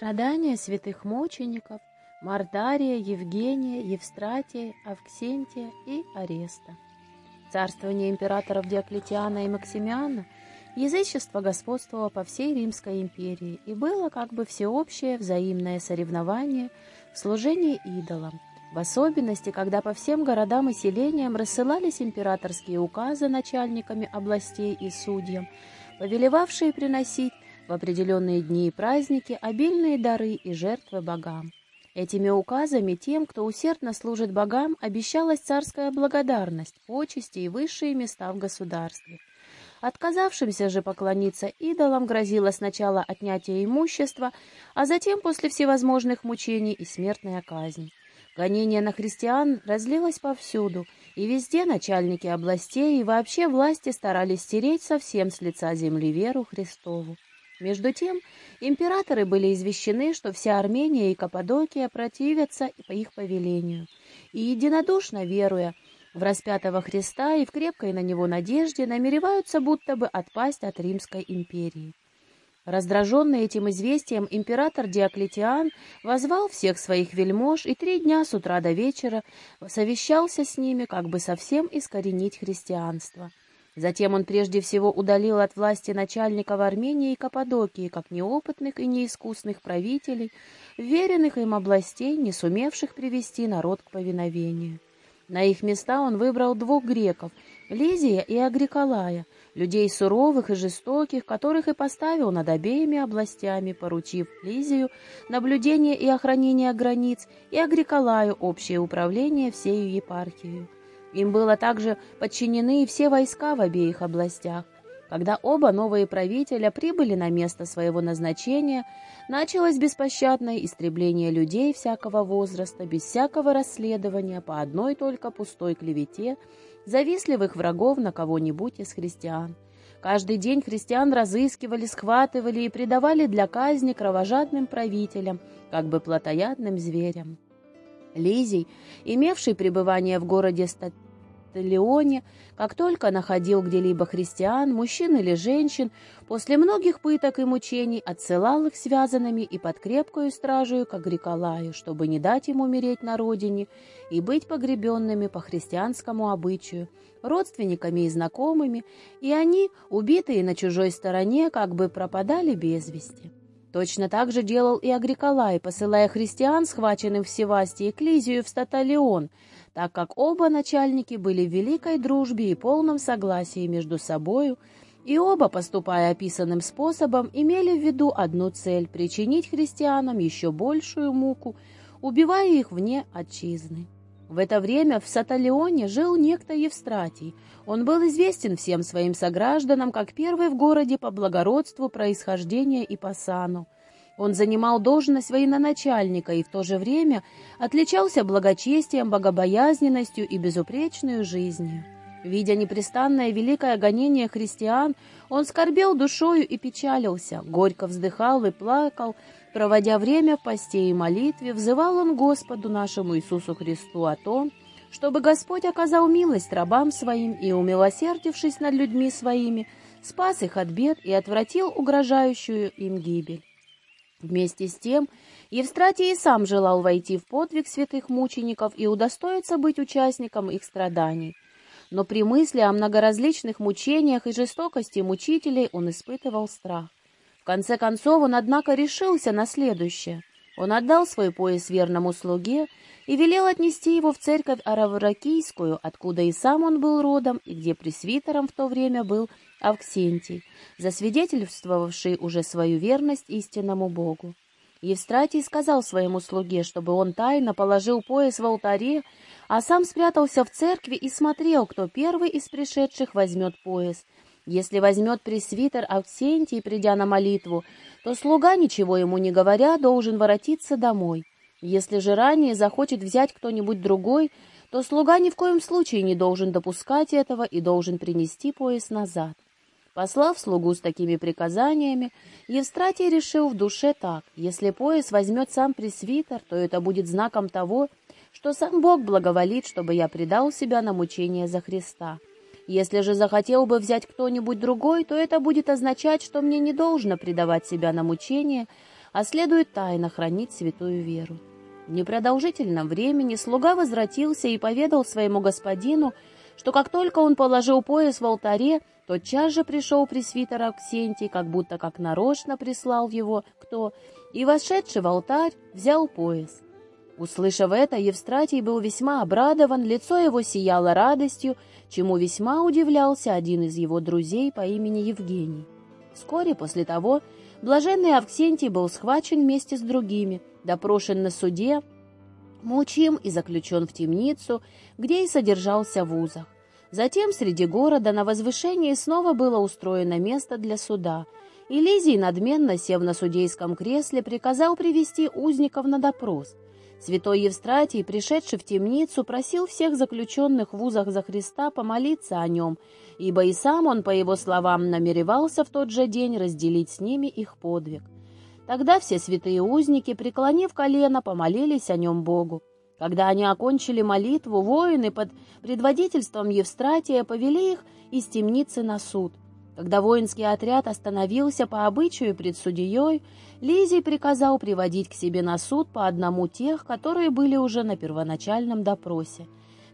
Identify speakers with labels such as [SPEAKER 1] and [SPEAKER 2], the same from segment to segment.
[SPEAKER 1] Страдания святых мучеников Мардария, Евгения, Евстратия, Авксентия и Ареста. Царствование императоров Диоклетиана и Максимиана язычество господствовало по всей Римской империи и было как бы всеобщее взаимное соревнование в служении идолам, в особенности, когда по всем городам и селениям рассылались императорские указы начальниками областей и судьям, повелевавшие приносить в определенные дни и праздники обильные дары и жертвы богам. Этими указами тем, кто усердно служит богам, обещалась царская благодарность, почести и высшие места в государстве. Отказавшимся же поклониться идолам грозило сначала отнятие имущества, а затем после всевозможных мучений и смертная казнь. Гонение на христиан разлилось повсюду, и везде начальники областей и вообще власти старались стереть совсем с лица земли веру Христову. Между тем, императоры были извещены, что вся Армения и Каппадокия противятся по их повелению, и единодушно веруя в распятого Христа и в крепкой на него надежде намереваются будто бы отпасть от Римской империи. Раздраженный этим известием, император Диоклетиан возвал всех своих вельмож и три дня с утра до вечера совещался с ними, как бы совсем искоренить христианство. Затем он прежде всего удалил от власти начальников Армении и Каппадокии, как неопытных и неискусных правителей, веренных им областей, не сумевших привести народ к повиновению. На их места он выбрал двух греков — Лизия и Агриколая, людей суровых и жестоких, которых и поставил над обеими областями, поручив Лизию наблюдение и охранение границ и Агриколаю общее управление всею епархией. Им было также подчинены и все войска в обеих областях. Когда оба новые правителя прибыли на место своего назначения, началось беспощадное истребление людей всякого возраста, без всякого расследования, по одной только пустой клевете, завистливых врагов на кого-нибудь из христиан. Каждый день христиан разыскивали, схватывали и предавали для казни кровожадным правителям, как бы плотоядным зверям. Лизий, имевший пребывание в городе Статилеоне, как только находил где-либо христиан, мужчин или женщин, после многих пыток и мучений отсылал их связанными и под крепкую стражу к Агриколаю, чтобы не дать им умереть на родине и быть погребенными по христианскому обычаю, родственниками и знакомыми, и они, убитые на чужой стороне, как бы пропадали без вести. Точно так же делал и Агриколай, посылая христиан, схваченным в Севастии, к Лизию в Статалион, так как оба начальники были в великой дружбе и полном согласии между собою, и оба, поступая описанным способом, имели в виду одну цель — причинить христианам еще большую муку, убивая их вне отчизны. В это время в Саталионе жил некто Евстратий. Он был известен всем своим согражданам как первый в городе по благородству происхождения и по сану. Он занимал должность военачальника и в то же время отличался благочестием, богобоязненностью и безупречной жизнью. Видя непрестанное великое гонение христиан, он скорбел душою и печалился, горько вздыхал и плакал, Проводя время в посте и молитве, взывал он Господу нашему Иисусу Христу о том, чтобы Господь оказал милость рабам своим и, умилосердившись над людьми своими, спас их от бед и отвратил угрожающую им гибель. Вместе с тем Евстратий и сам желал войти в подвиг святых мучеников и удостоиться быть участником их страданий. Но при мысли о многоразличных мучениях и жестокости мучителей он испытывал страх. В конце концов он, однако, решился на следующее. Он отдал свой пояс верному слуге и велел отнести его в церковь Аравракийскую, откуда и сам он был родом, и где пресвитером в то время был Авксентий, засвидетельствовавший уже свою верность истинному Богу. Евстратий сказал своему слуге, чтобы он тайно положил пояс в алтаре, а сам спрятался в церкви и смотрел, кто первый из пришедших возьмет пояс, если возьмет пресвитер Авксентий, придя на молитву, то слуга, ничего ему не говоря, должен воротиться домой. Если же ранее захочет взять кто-нибудь другой, то слуга ни в коем случае не должен допускать этого и должен принести пояс назад. Послав слугу с такими приказаниями, Евстратий решил в душе так, если пояс возьмет сам пресвитер, то это будет знаком того, что сам Бог благоволит, чтобы я предал себя на мучение за Христа. Если же захотел бы взять кто-нибудь другой, то это будет означать, что мне не должно предавать себя на мучение, а следует тайно хранить святую веру. В непродолжительном времени слуга возвратился и поведал своему господину, что как только он положил пояс в алтаре, тотчас же пришел пресвитер Аксентий, как будто как нарочно прислал его кто, и, вошедший в алтарь, взял пояс. Услышав это, Евстратий был весьма обрадован, лицо его сияло радостью, чему весьма удивлялся один из его друзей по имени Евгений. Вскоре после того блаженный Авксентий был схвачен вместе с другими, допрошен на суде, мучим и заключен в темницу, где и содержался в узах. Затем среди города на возвышении снова было устроено место для суда, и Лизий, надменно сев на судейском кресле, приказал привести узников на допрос. Святой Евстратий, пришедший в темницу, просил всех заключенных в узах за Христа помолиться о нем, ибо и сам он, по его словам, намеревался в тот же день разделить с ними их подвиг. Тогда все святые узники, преклонив колено, помолились о нем Богу. Когда они окончили молитву, воины под предводительством Евстратия повели их из темницы на суд. Когда воинский отряд остановился по обычаю пред судьей, Лизий приказал приводить к себе на суд по одному тех, которые были уже на первоначальном допросе.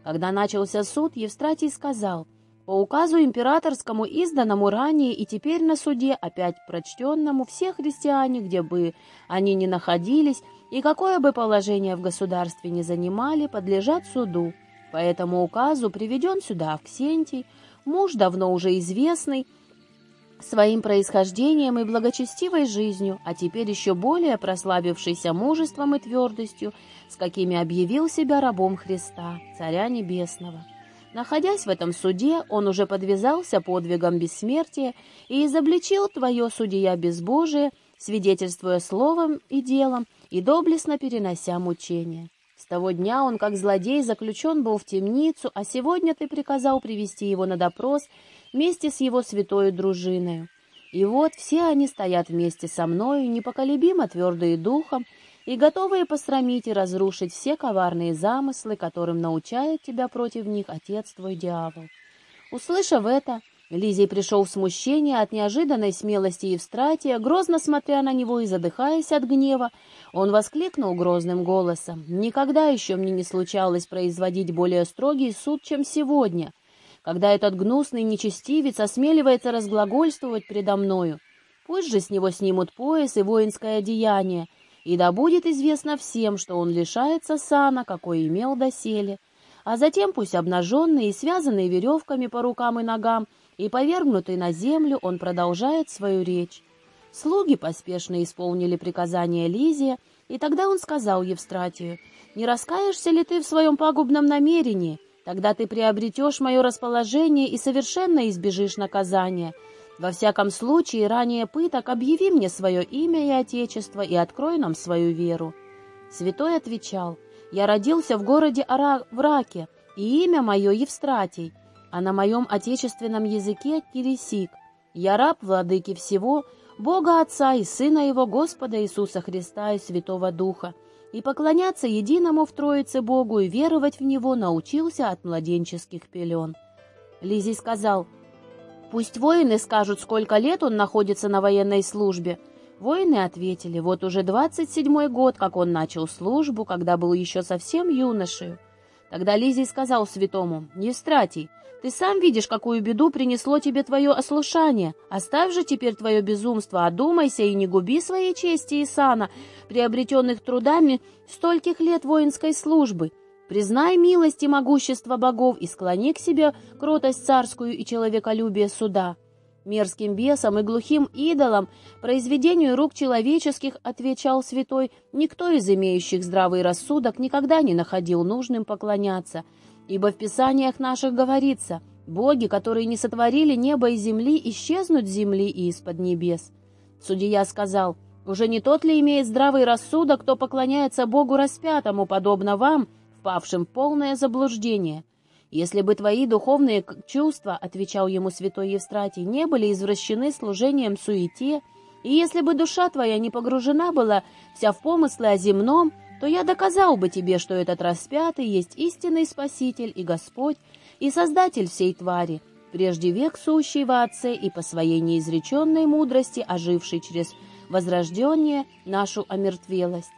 [SPEAKER 1] Когда начался суд, Евстратий сказал — по указу императорскому, изданному ранее и теперь на суде, опять прочтенному, все христиане, где бы они ни находились и какое бы положение в государстве ни занимали, подлежат суду. По этому указу приведен сюда Авксентий, муж давно уже известный, своим происхождением и благочестивой жизнью, а теперь еще более прославившийся мужеством и твердостью, с какими объявил себя рабом Христа, Царя Небесного. Находясь в этом суде, он уже подвязался подвигом бессмертия и изобличил твое судья безбожие, свидетельствуя словом и делом и доблестно перенося мучения. С того дня он, как злодей, заключен был в темницу, а сегодня ты приказал привести его на допрос вместе с его святой дружиной. И вот все они стоят вместе со мною, непоколебимо твердые духом, и готовые посрамить и разрушить все коварные замыслы, которым научает тебя против них отец твой дьявол. Услышав это, Лизий пришел в смущение от неожиданной смелости Евстратия, грозно смотря на него и задыхаясь от гнева, он воскликнул грозным голосом, «Никогда еще мне не случалось производить более строгий суд, чем сегодня, когда этот гнусный нечестивец осмеливается разглагольствовать предо мною. Пусть же с него снимут пояс и воинское одеяние, и да будет известно всем, что он лишается сана, какой имел доселе, а затем пусть обнаженный и связанный веревками по рукам и ногам и повергнутый на землю, он продолжает свою речь. Слуги поспешно исполнили приказание Лизия, и тогда он сказал Евстратию, «Не раскаешься ли ты в своем пагубном намерении? Тогда ты приобретешь мое расположение и совершенно избежишь наказания». Во всяком случае, ранее пыток объяви мне свое имя и отечество и открой нам свою веру. Святой отвечал, я родился в городе Враке, и имя мое Евстратий, а на моем отечественном языке Кирисик. Я раб владыки всего, Бога Отца и Сына Его Господа Иисуса Христа и Святого Духа, и поклоняться единому в Троице Богу и веровать в Него научился от младенческих пелен. Лизий сказал, Пусть воины скажут, сколько лет он находится на военной службе. Воины ответили, вот уже двадцать седьмой год, как он начал службу, когда был еще совсем юношей. Тогда Лизий сказал святому, «Евстратий, ты сам видишь, какую беду принесло тебе твое ослушание. Оставь же теперь твое безумство, одумайся и не губи своей чести и сана, приобретенных трудами стольких лет воинской службы. Признай милость и могущество богов и склони к себе кротость царскую и человеколюбие суда. Мерзким бесам и глухим идолам, произведению рук человеческих, отвечал святой, никто из имеющих здравый рассудок никогда не находил нужным поклоняться, ибо в писаниях наших говорится, боги, которые не сотворили небо и земли, исчезнут с земли и из-под небес. Судья сказал, уже не тот ли имеет здравый рассудок, кто поклоняется Богу распятому, подобно вам, впавшим в полное заблуждение. Если бы твои духовные чувства, — отвечал ему святой Евстратий, — не были извращены служением суете, и если бы душа твоя не погружена была вся в помыслы о земном, то я доказал бы тебе, что этот распятый есть истинный Спаситель и Господь, и Создатель всей твари, прежде век сущий во Отце и по своей неизреченной мудрости, оживший через возрождение нашу омертвелость.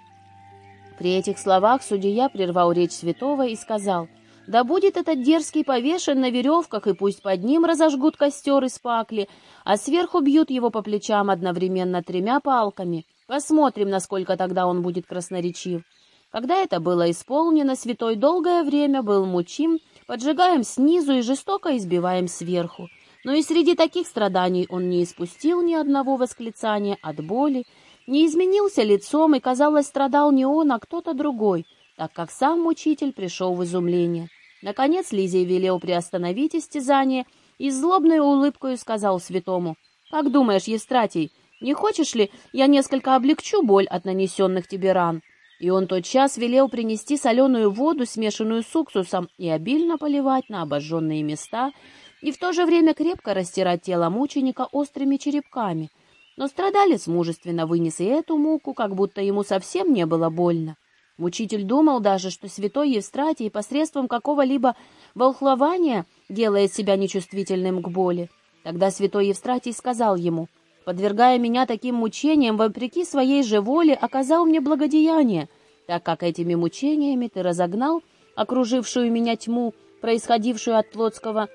[SPEAKER 1] При этих словах судья прервал речь святого и сказал, «Да будет этот дерзкий повешен на веревках, и пусть под ним разожгут костер из пакли, а сверху бьют его по плечам одновременно тремя палками. Посмотрим, насколько тогда он будет красноречив». Когда это было исполнено, святой долгое время был мучим, поджигаем снизу и жестоко избиваем сверху. Но и среди таких страданий он не испустил ни одного восклицания от боли, не изменился лицом и, казалось, страдал не он, а кто-то другой, так как сам мучитель пришел в изумление. Наконец Лизий велел приостановить истязание и злобной улыбкой сказал святому, «Как думаешь, Евстратий, не хочешь ли, я несколько облегчу боль от нанесенных тебе ран?» И он тотчас велел принести соленую воду, смешанную с уксусом, и обильно поливать на обожженные места, и в то же время крепко растирать тело мученика острыми черепками. Но страдалец мужественно вынес и эту муку, как будто ему совсем не было больно. Мучитель думал даже, что святой Евстратий посредством какого-либо волхлования делает себя нечувствительным к боли. Тогда святой Евстратий сказал ему, «Подвергая меня таким мучениям, вопреки своей же воле, оказал мне благодеяние, так как этими мучениями ты разогнал окружившую меня тьму, происходившую от плотского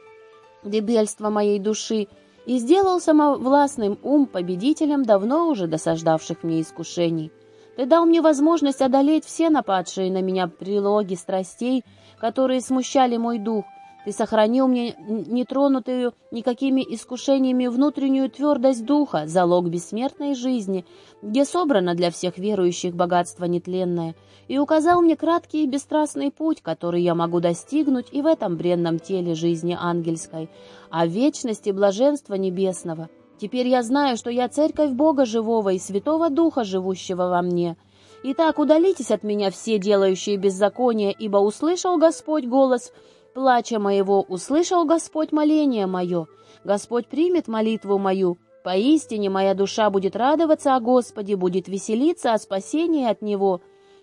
[SPEAKER 1] дебельства моей души, и сделал самовластным ум победителем давно уже досаждавших мне искушений. Ты дал мне возможность одолеть все нападшие на меня прилоги страстей, которые смущали мой дух, ты сохранил мне нетронутую никакими искушениями внутреннюю твердость духа, залог бессмертной жизни, где собрано для всех верующих богатство нетленное, и указал мне краткий и бесстрастный путь, который я могу достигнуть и в этом бренном теле жизни ангельской, а вечности блаженства небесного. Теперь я знаю, что я церковь Бога живого и Святого Духа, живущего во мне. Итак, удалитесь от меня все делающие беззаконие, ибо услышал Господь голос — плача моего услышал Господь моление мое. Господь примет молитву мою. Поистине моя душа будет радоваться о Господе, будет веселиться о спасении от Него.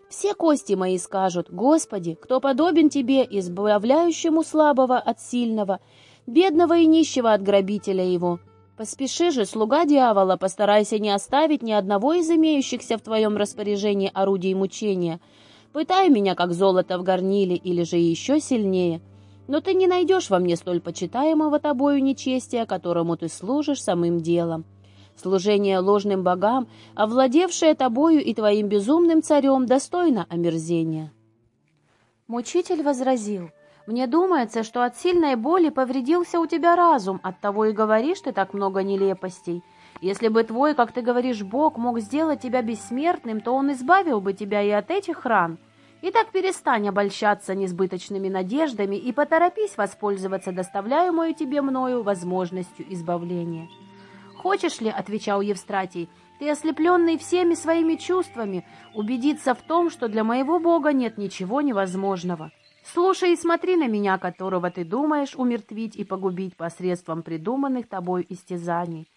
[SPEAKER 1] Все кости мои скажут, Господи, кто подобен Тебе, избавляющему слабого от сильного, бедного и нищего от грабителя его. Поспеши же, слуга дьявола, постарайся не оставить ни одного из имеющихся в Твоем распоряжении орудий мучения. Пытай меня, как золото в горниле, или же еще сильнее но ты не найдешь во мне столь почитаемого тобою нечестия, которому ты служишь самым делом. Служение ложным богам, овладевшее тобою и твоим безумным царем, достойно омерзения». Мучитель возразил, «Мне думается, что от сильной боли повредился у тебя разум, оттого и говоришь ты так много нелепостей. Если бы твой, как ты говоришь, Бог мог сделать тебя бессмертным, то он избавил бы тебя и от этих ран». Итак, перестань обольщаться несбыточными надеждами и поторопись воспользоваться доставляемую тебе мною возможностью избавления. «Хочешь ли, — отвечал Евстратий, — ты, ослепленный всеми своими чувствами, убедиться в том, что для моего Бога нет ничего невозможного? Слушай и смотри на меня, которого ты думаешь умертвить и погубить посредством придуманных тобой истязаний».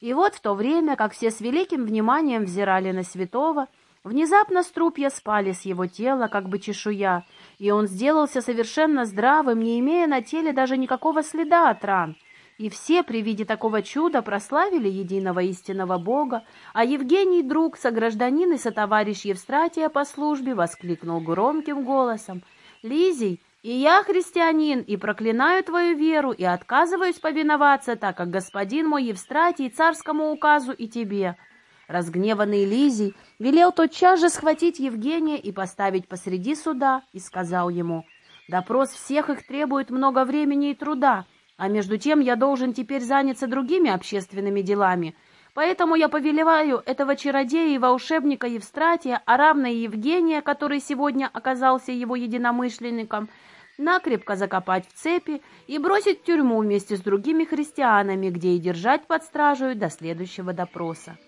[SPEAKER 1] И вот в то время, как все с великим вниманием взирали на святого, — Внезапно струпья спали с его тела, как бы чешуя, и он сделался совершенно здравым, не имея на теле даже никакого следа от ран. И все при виде такого чуда прославили единого истинного Бога, а Евгений, друг, согражданин и сотоварищ Евстратия по службе, воскликнул громким голосом. «Лизий, и я христианин, и проклинаю твою веру, и отказываюсь повиноваться, так как господин мой Евстратий царскому указу и тебе». Разгневанный Лизий велел тотчас же схватить Евгения и поставить посреди суда, и сказал ему, «Допрос всех их требует много времени и труда, а между тем я должен теперь заняться другими общественными делами, поэтому я повелеваю этого чародея и волшебника Евстратия, а равно и Евгения, который сегодня оказался его единомышленником, накрепко закопать в цепи и бросить в тюрьму вместе с другими христианами, где и держать под стражей до следующего допроса».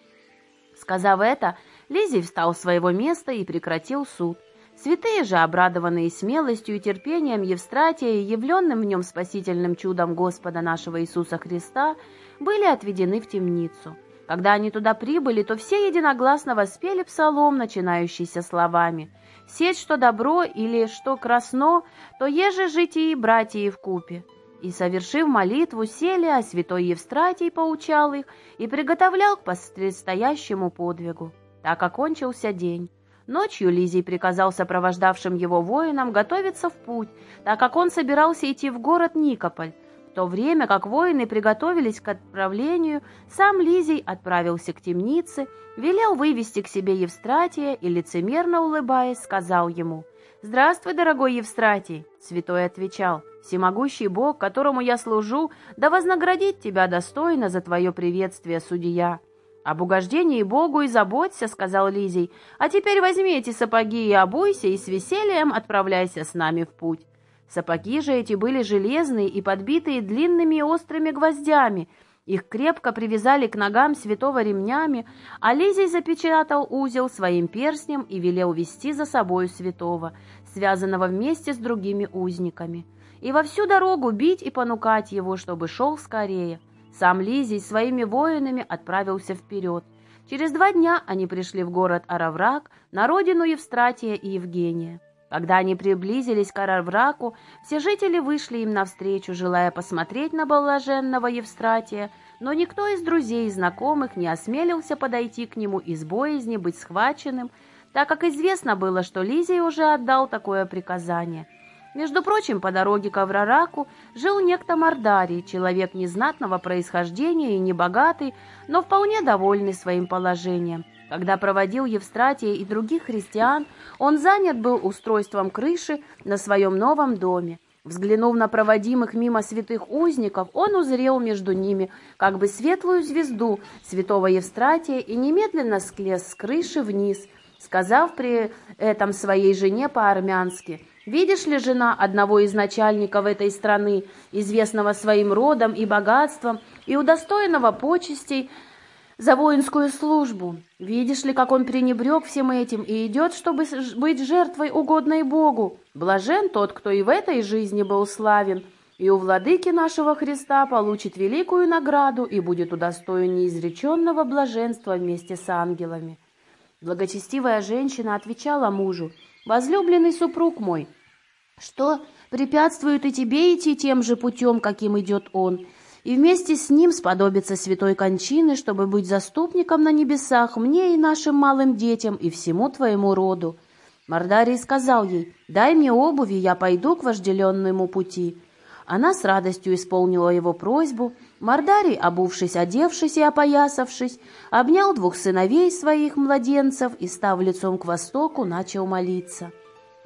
[SPEAKER 1] Сказав это, Лизий встал с своего места и прекратил суд. Святые же, обрадованные смелостью и терпением Евстратия и явленным в нем спасительным чудом Господа нашего Иисуса Христа, были отведены в темницу. Когда они туда прибыли, то все единогласно воспели псалом, начинающийся словами «Сеть, что добро или что красно, то еже житие братья в купе». И, совершив молитву, сели, а святой Евстратий поучал их и приготовлял к предстоящему подвигу. Так окончился день. Ночью Лизий приказал сопровождавшим его воинам готовиться в путь, так как он собирался идти в город Никополь. В то время как воины приготовились к отправлению, сам Лизий отправился к темнице, велел вывести к себе Евстратия и, лицемерно улыбаясь, сказал ему «Здравствуй, дорогой Евстратий!» Святой отвечал «Всемогущий Бог, которому я служу, да вознаградит тебя достойно за твое приветствие, судья!» «Об угождении Богу и заботься», — сказал Лизий. «А теперь возьми эти сапоги и обуйся, и с весельем отправляйся с нами в путь». Сапоги же эти были железные и подбитые длинными и острыми гвоздями. Их крепко привязали к ногам святого ремнями, а Лизий запечатал узел своим перстнем и велел вести за собою святого, связанного вместе с другими узниками, и во всю дорогу бить и понукать его, чтобы шел скорее. Сам Лизий своими воинами отправился вперед. Через два дня они пришли в город Араврак, на родину Евстратия и Евгения. Когда они приблизились к Аравраку, все жители вышли им навстречу, желая посмотреть на блаженного Евстратия, но никто из друзей и знакомых не осмелился подойти к нему из боязни быть схваченным, так как известно было, что Лизий уже отдал такое приказание – между прочим, по дороге к Аврараку жил некто Мордарий, человек незнатного происхождения и небогатый, но вполне довольный своим положением. Когда проводил Евстратия и других христиан, он занят был устройством крыши на своем новом доме. Взглянув на проводимых мимо святых узников, он узрел между ними как бы светлую звезду святого Евстратия и немедленно склез с крыши вниз, сказав при этом своей жене по-армянски – Видишь ли, жена одного из начальников этой страны, известного своим родом и богатством, и удостоенного почестей за воинскую службу? Видишь ли, как он пренебрег всем этим и идет, чтобы быть жертвой угодной Богу? Блажен тот, кто и в этой жизни был славен, и у владыки нашего Христа получит великую награду и будет удостоен неизреченного блаженства вместе с ангелами». Благочестивая женщина отвечала мужу, «Возлюбленный супруг мой, что препятствует и тебе идти тем же путем, каким идет он, и вместе с ним сподобиться святой кончины, чтобы быть заступником на небесах мне и нашим малым детям и всему твоему роду». Мордарий сказал ей, «Дай мне обуви, я пойду к вожделенному пути». Она с радостью исполнила его просьбу. Мордарий, обувшись, одевшись и опоясавшись, обнял двух сыновей своих младенцев и, став лицом к востоку, начал молиться.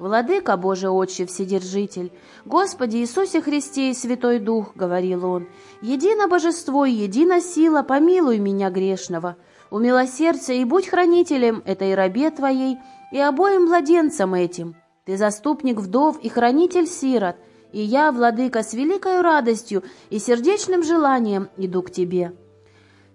[SPEAKER 1] «Владыка Божий Отче Вседержитель, Господи Иисусе Христе и Святой Дух», — говорил он, — «едино божество и едино сила, помилуй меня грешного, умилосердься и будь хранителем этой рабе Твоей и обоим младенцам этим. Ты заступник вдов и хранитель сирот, и я, Владыка, с великой радостью и сердечным желанием иду к Тебе».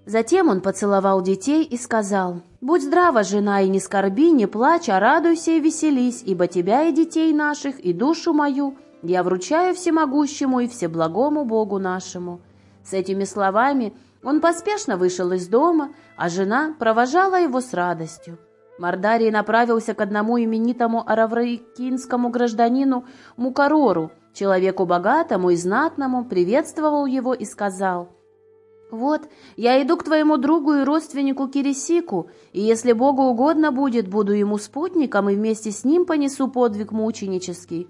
[SPEAKER 1] Затем он поцеловал детей и сказал, «Будь здрава, жена, и не скорби, не плачь, а радуйся и веселись, ибо тебя и детей наших, и душу мою я вручаю всемогущему и всеблагому Богу нашему». С этими словами он поспешно вышел из дома, а жена провожала его с радостью. Мордарий направился к одному именитому араврикинскому гражданину Мукарору, человеку богатому и знатному, приветствовал его и сказал – «Вот, я иду к твоему другу и родственнику Кирисику, и если Богу угодно будет, буду ему спутником и вместе с ним понесу подвиг мученический.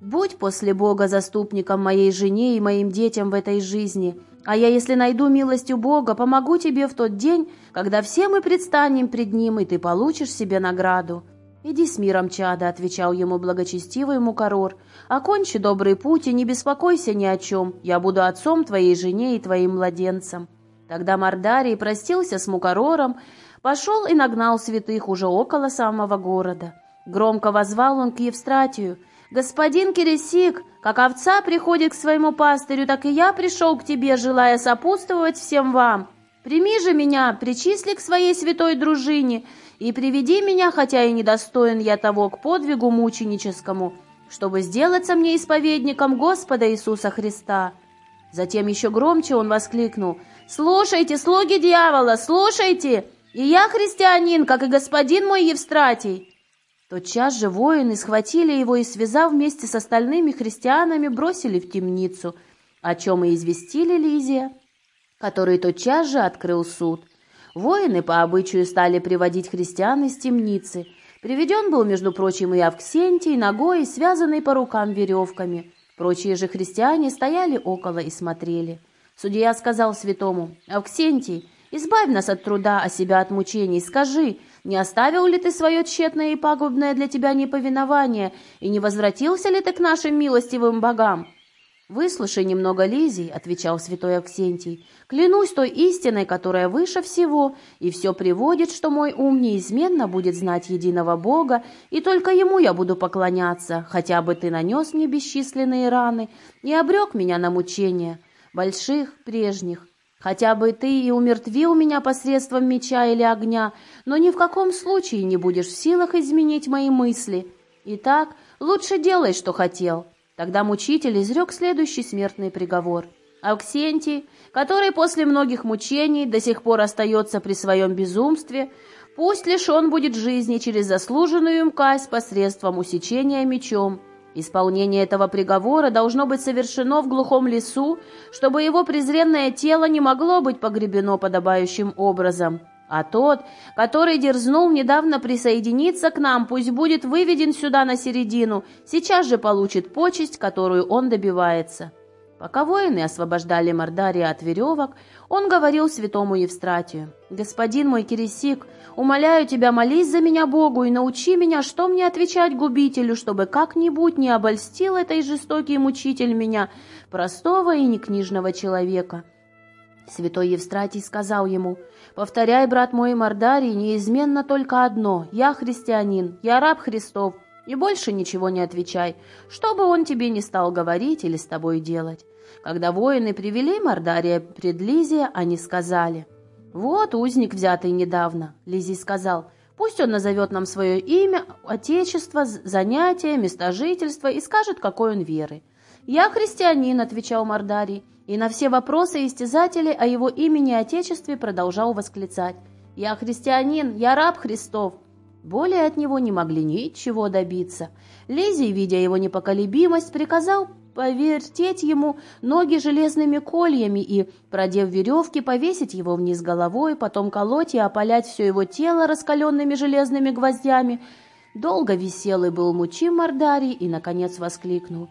[SPEAKER 1] Будь после Бога заступником моей жене и моим детям в этой жизни, а я, если найду милостью Бога, помогу тебе в тот день, когда все мы предстанем пред Ним, и ты получишь себе награду». «Иди с миром, чада», — отвечал ему благочестивый Мукарор. «Окончи добрый путь и не беспокойся ни о чем. Я буду отцом твоей жене и твоим младенцам». Тогда Мордарий простился с Мукарором, пошел и нагнал святых уже около самого города. Громко возвал он к Евстратию. «Господин Киресик, как овца приходит к своему пастырю, так и я пришел к тебе, желая сопутствовать всем вам. Прими же меня, причисли к своей святой дружине, и приведи меня, хотя и недостоин я того, к подвигу мученическому, чтобы сделаться мне исповедником Господа Иисуса Христа». Затем еще громче он воскликнул «Слушайте, слуги дьявола, слушайте! И я христианин, как и господин мой Евстратий!» Тотчас же воины схватили его и, связав вместе с остальными христианами, бросили в темницу. о чем и известили Лизия, который тотчас же открыл суд. Воины по обычаю стали приводить христиан из темницы. Приведен был, между прочим, и Авксентий, ногой, связанный по рукам веревками. Прочие же христиане стояли около и смотрели. Судья сказал святому, «Авксентий, избавь нас от труда, а себя от мучений. Скажи, не оставил ли ты свое тщетное и пагубное для тебя неповинование, и не возвратился ли ты к нашим милостивым богам?» «Выслушай немного, Лизий», — отвечал святой Аксентий. «Клянусь той истиной, которая выше всего, и все приводит, что мой ум неизменно будет знать единого Бога, и только ему я буду поклоняться, хотя бы ты нанес мне бесчисленные раны и обрек меня на мучения, больших, прежних. Хотя бы ты и умертвил меня посредством меча или огня, но ни в каком случае не будешь в силах изменить мои мысли. Итак, лучше делай, что хотел». Тогда мучитель изрек следующий смертный приговор. Ауксентий, который после многих мучений до сих пор остается при своем безумстве, пусть лишь он будет жизни через заслуженную им казнь посредством усечения мечом. Исполнение этого приговора должно быть совершено в глухом лесу, чтобы его презренное тело не могло быть погребено подобающим образом. А тот, который дерзнул недавно присоединиться к нам, пусть будет выведен сюда на середину, сейчас же получит почесть, которую он добивается». Пока воины освобождали Мордария от веревок, он говорил святому Евстратию, «Господин мой Кирисик, умоляю тебя, молись за меня Богу и научи меня, что мне отвечать губителю, чтобы как-нибудь не обольстил этой жестокий мучитель меня, простого и некнижного человека». Святой Евстратий сказал ему, «Повторяй, брат мой Мордарий, неизменно только одно. Я христианин, я раб Христов, и больше ничего не отвечай, что бы он тебе не стал говорить или с тобой делать». Когда воины привели Мордария пред Лизия, они сказали, «Вот узник, взятый недавно». Лизий сказал, «Пусть он назовет нам свое имя, отечество, занятие, место жительства и скажет, какой он веры». «Я христианин», — отвечал Мордарий, и на все вопросы истязателей о его имени и отечестве продолжал восклицать. «Я христианин, я раб Христов». Более от него не могли ничего добиться. Лизий, видя его непоколебимость, приказал повертеть ему ноги железными кольями и, продев веревки, повесить его вниз головой, потом колоть и опалять все его тело раскаленными железными гвоздями. Долго веселый был мучим Мордарий и, наконец, воскликнул.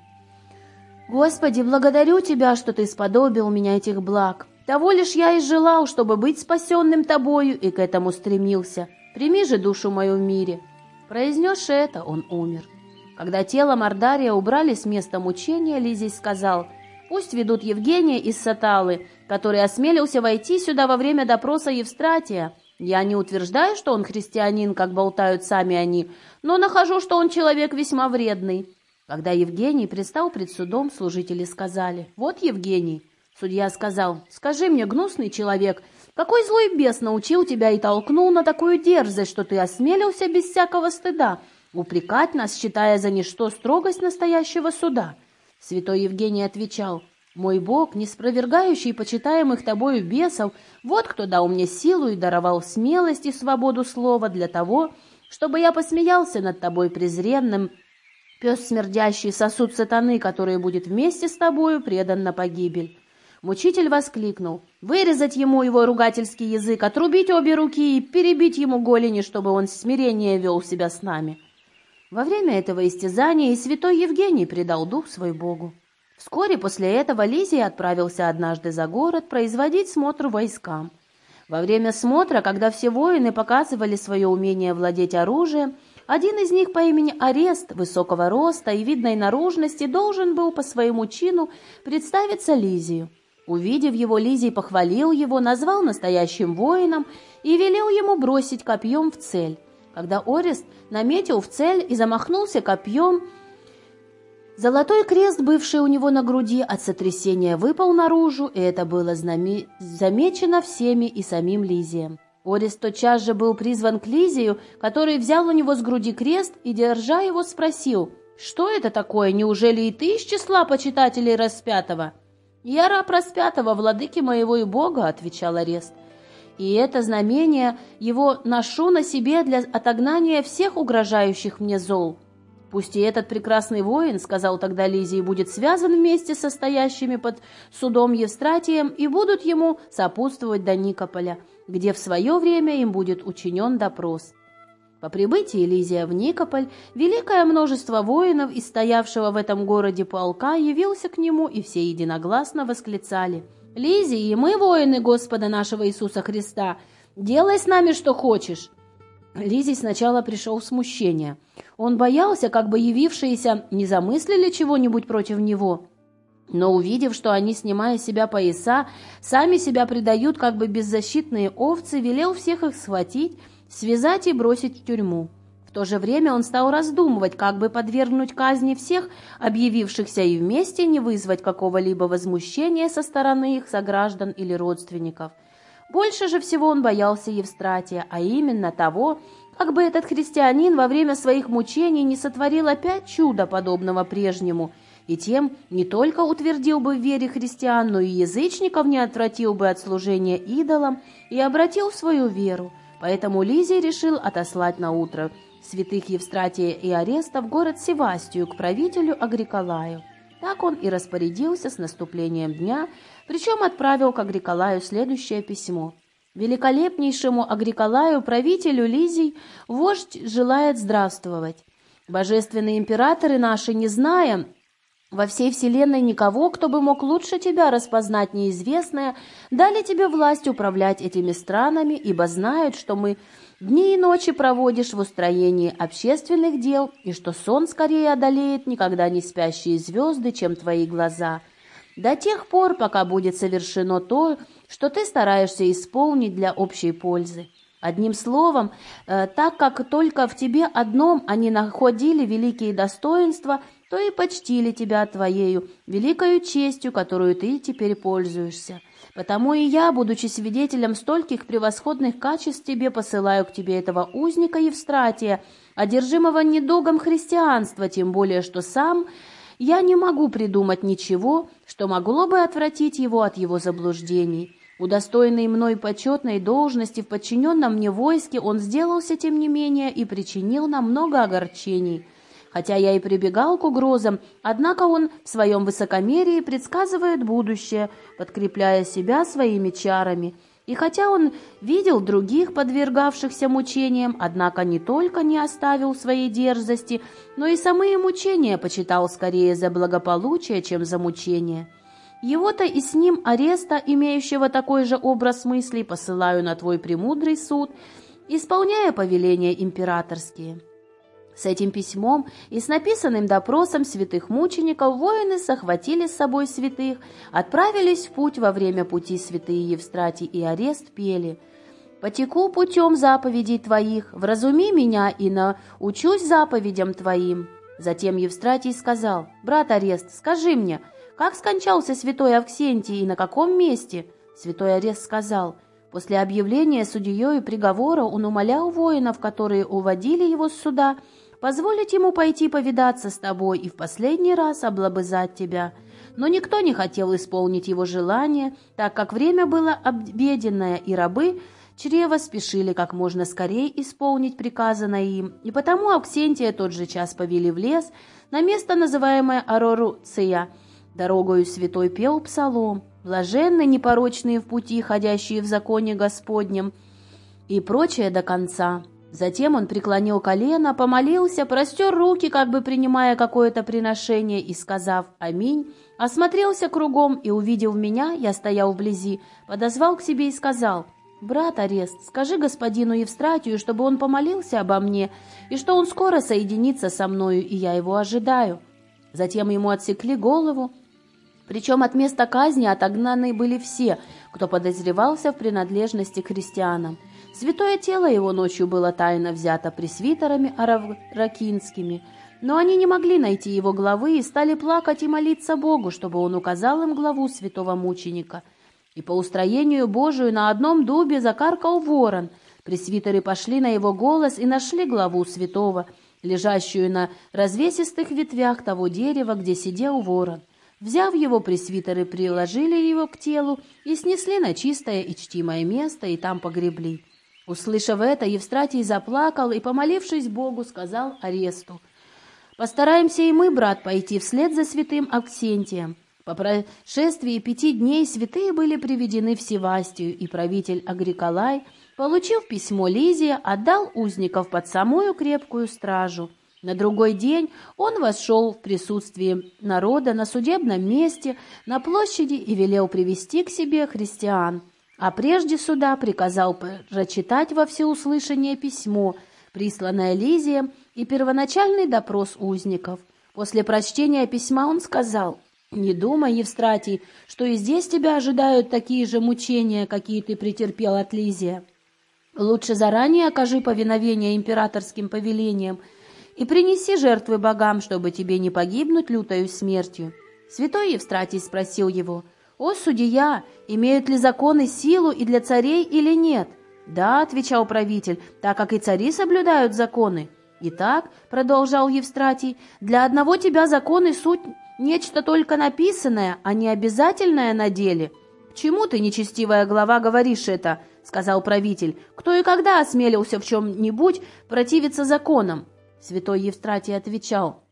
[SPEAKER 1] «Господи, благодарю Тебя, что Ты сподобил меня этих благ. Того лишь я и желал, чтобы быть спасенным Тобою, и к этому стремился. Прими же душу мою в мире». Произнесши это, он умер. Когда тело Мордария убрали с места мучения, Лизий сказал, «Пусть ведут Евгения из Саталы, который осмелился войти сюда во время допроса Евстратия. Я не утверждаю, что он христианин, как болтают сами они, но нахожу, что он человек весьма вредный». Когда Евгений предстал пред судом, служители сказали, «Вот Евгений». Судья сказал, «Скажи мне, гнусный человек, какой злой бес научил тебя и толкнул на такую дерзость, что ты осмелился без всякого стыда упрекать нас, считая за ничто строгость настоящего суда?» Святой Евгений отвечал, «Мой Бог, не почитаемых тобою бесов, вот кто дал мне силу и даровал смелость и свободу слова для того, чтобы я посмеялся над тобой презренным, пес смердящий сосуд сатаны, который будет вместе с тобою предан на погибель». Мучитель воскликнул, «Вырезать ему его ругательский язык, отрубить обе руки и перебить ему голени, чтобы он смирение вел себя с нами». Во время этого истязания и святой Евгений предал дух свой Богу. Вскоре после этого Лизий отправился однажды за город производить смотр войскам. Во время смотра, когда все воины показывали свое умение владеть оружием, один из них по имени Арест, высокого роста и видной наружности, должен был по своему чину представиться Лизию. Увидев его, Лизий похвалил его, назвал настоящим воином и велел ему бросить копьем в цель. Когда Орест наметил в цель и замахнулся копьем, золотой крест, бывший у него на груди, от сотрясения выпал наружу, и это было знаме... замечено всеми и самим Лизием. Орест тотчас же был призван к Лизию, который взял у него с груди крест и, держа его, спросил, «Что это такое? Неужели и ты из числа почитателей распятого?» «Я раб распятого, владыки моего и Бога», — отвечал Арест и это знамение его ношу на себе для отогнания всех угрожающих мне зол». Пусть и этот прекрасный воин, сказал тогда Лизий, будет связан вместе со стоящими под судом Евстратием и будут ему сопутствовать до Никополя, где в свое время им будет учинен допрос. По прибытии Лизия в Никополь великое множество воинов из стоявшего в этом городе полка явился к нему, и все единогласно восклицали «Лизий, и мы воины Господа нашего Иисуса Христа, делай с нами что хочешь». Лизий сначала пришел в смущение. Он боялся, как бы явившиеся не замыслили чего-нибудь против него. Но увидев, что они, снимая с себя пояса, сами себя предают, как бы беззащитные овцы, велел всех их схватить, связать и бросить в тюрьму. В то же время он стал раздумывать, как бы подвергнуть казни всех объявившихся и вместе не вызвать какого-либо возмущения со стороны их сограждан или родственников – больше же всего он боялся Евстратия, а именно того, как бы этот христианин во время своих мучений не сотворил опять чудо, подобного прежнему, и тем не только утвердил бы в вере христиан, но и язычников не отвратил бы от служения идолам и обратил свою веру. Поэтому Лизий решил отослать на утро святых Евстратия и Ареста в город Севастию к правителю Агриколаю. Так он и распорядился с наступлением дня, причем отправил к Агриколаю следующее письмо. Великолепнейшему Агриколаю, правителю Лизий, вождь желает здравствовать. Божественные императоры наши, не зная во всей вселенной никого, кто бы мог лучше тебя распознать неизвестное, дали тебе власть управлять этими странами, ибо знают, что мы дни и ночи проводишь в устроении общественных дел, и что сон скорее одолеет никогда не спящие звезды, чем твои глаза – до тех пор, пока будет совершено то, что ты стараешься исполнить для общей пользы. Одним словом, э, так как только в тебе одном они находили великие достоинства, то и почтили тебя твоею великою честью, которую ты теперь пользуешься. Потому и я, будучи свидетелем стольких превосходных качеств тебе, посылаю к тебе этого узника Евстратия, одержимого недугом христианства, тем более, что сам я не могу придумать ничего, что могло бы отвратить его от его заблуждений. Удостоенный мной почетной должности в подчиненном мне войске, он сделался, тем не менее, и причинил нам много огорчений. Хотя я и прибегал к угрозам, однако он в своем высокомерии предсказывает будущее, подкрепляя себя своими чарами – и хотя он видел других, подвергавшихся мучениям, однако не только не оставил своей дерзости, но и самые мучения почитал скорее за благополучие, чем за мучения. Его-то и с ним ареста, имеющего такой же образ мыслей, посылаю на твой премудрый суд, исполняя повеления императорские». С этим письмом и с написанным допросом святых мучеников воины захватили с собой святых, отправились в путь во время пути святые Евстратий и Арест пели «Потеку путем заповедей Твоих, вразуми меня и научусь заповедям Твоим». Затем Евстратий сказал «Брат Арест, скажи мне, как скончался святой Авксентий и на каком месте?» Святой Арест сказал После объявления судьей приговора он умолял воинов, которые уводили его с суда, позволить ему пойти повидаться с тобой и в последний раз облобызать тебя. Но никто не хотел исполнить его желание, так как время было обеденное, и рабы чрева спешили как можно скорее исполнить приказанное им, и потому Авксентия тот же час повели в лес, на место, называемое Ароруция. Дорогою святой пел псалом, блаженны непорочные в пути, ходящие в законе Господнем, и прочее до конца. Затем он преклонил колено, помолился, простер руки, как бы принимая какое-то приношение, и, сказав «Аминь», осмотрелся кругом и, увидев меня, я стоял вблизи, подозвал к себе и сказал «Брат Арест, скажи господину Евстратию, чтобы он помолился обо мне, и что он скоро соединится со мною, и я его ожидаю». Затем ему отсекли голову, причем от места казни отогнаны были все, кто подозревался в принадлежности к христианам. Святое тело его ночью было тайно взято пресвитерами аравракинскими, но они не могли найти его главы и стали плакать и молиться Богу, чтобы он указал им главу святого мученика. И по устроению Божию на одном дубе закаркал ворон. Пресвитеры пошли на его голос и нашли главу святого, лежащую на развесистых ветвях того дерева, где сидел ворон. Взяв его, пресвитеры приложили его к телу и снесли на чистое и чтимое место, и там погребли. Услышав это, Евстратий заплакал и, помолившись Богу, сказал Аресту, Постараемся и мы, брат, пойти вслед за святым Аксентием. По прошествии пяти дней святые были приведены в Севастию, и правитель Агриколай, получив письмо Лизия, отдал узников под самую крепкую стражу. На другой день он вошел в присутствие народа на судебном месте, на площади и велел привести к себе христиан. А прежде суда приказал прочитать во всеуслышание письмо, присланное Лизием, и первоначальный допрос узников. После прочтения письма он сказал, «Не думай, Евстратий, что и здесь тебя ожидают такие же мучения, какие ты претерпел от Лизия. Лучше заранее окажи повиновение императорским повелениям, и принеси жертвы богам, чтобы тебе не погибнуть лютою смертью». Святой Евстратий спросил его, «О, судья, имеют ли законы силу и для царей или нет?» «Да», — отвечал правитель, «так как и цари соблюдают законы». «Итак», — продолжал Евстратий, «для одного тебя законы суть нечто только написанное, а не обязательное на деле». «Чему ты, нечестивая глава, говоришь это?» — сказал правитель. «Кто и когда осмелился в чем-нибудь противиться законам?» Святой Евстратий отвечал,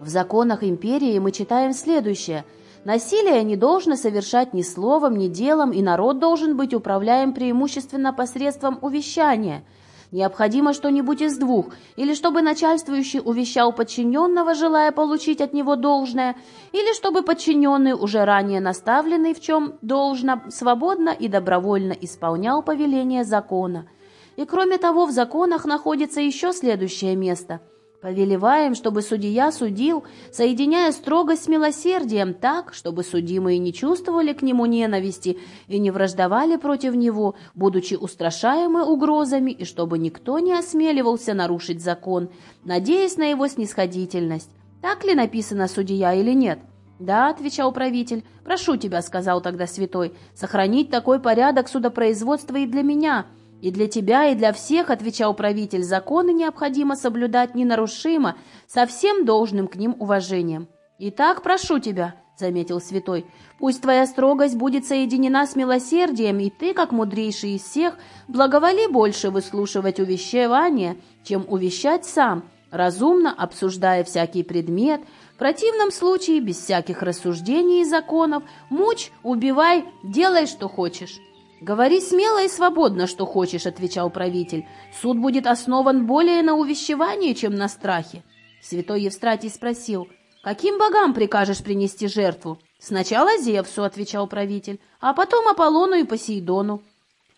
[SPEAKER 1] «В законах империи мы читаем следующее. Насилие не должно совершать ни словом, ни делом, и народ должен быть управляем преимущественно посредством увещания». Необходимо что-нибудь из двух, или чтобы начальствующий увещал подчиненного, желая получить от него должное, или чтобы подчиненный, уже ранее наставленный в чем должно, свободно и добровольно исполнял повеление закона – и кроме того, в законах находится еще следующее место. Повелеваем, чтобы судья судил, соединяя строгость с милосердием так, чтобы судимые не чувствовали к нему ненависти и не враждовали против него, будучи устрашаемы угрозами, и чтобы никто не осмеливался нарушить закон, надеясь на его снисходительность. Так ли написано судья или нет? «Да», — отвечал правитель, — «прошу тебя», — сказал тогда святой, — «сохранить такой порядок судопроизводства и для меня». «И для тебя, и для всех, — отвечал правитель, — законы необходимо соблюдать ненарушимо, со всем должным к ним уважением». «Итак, прошу тебя, — заметил святой, — пусть твоя строгость будет соединена с милосердием, и ты, как мудрейший из всех, благоволи больше выслушивать увещевания, чем увещать сам, разумно обсуждая всякий предмет, в противном случае, без всяких рассуждений и законов, мучь, убивай, делай, что хочешь». «Говори смело и свободно, что хочешь», — отвечал правитель. «Суд будет основан более на увещевании, чем на страхе». Святой Евстратий спросил, «Каким богам прикажешь принести жертву?» «Сначала Зевсу», — отвечал правитель, «а потом Аполлону и Посейдону».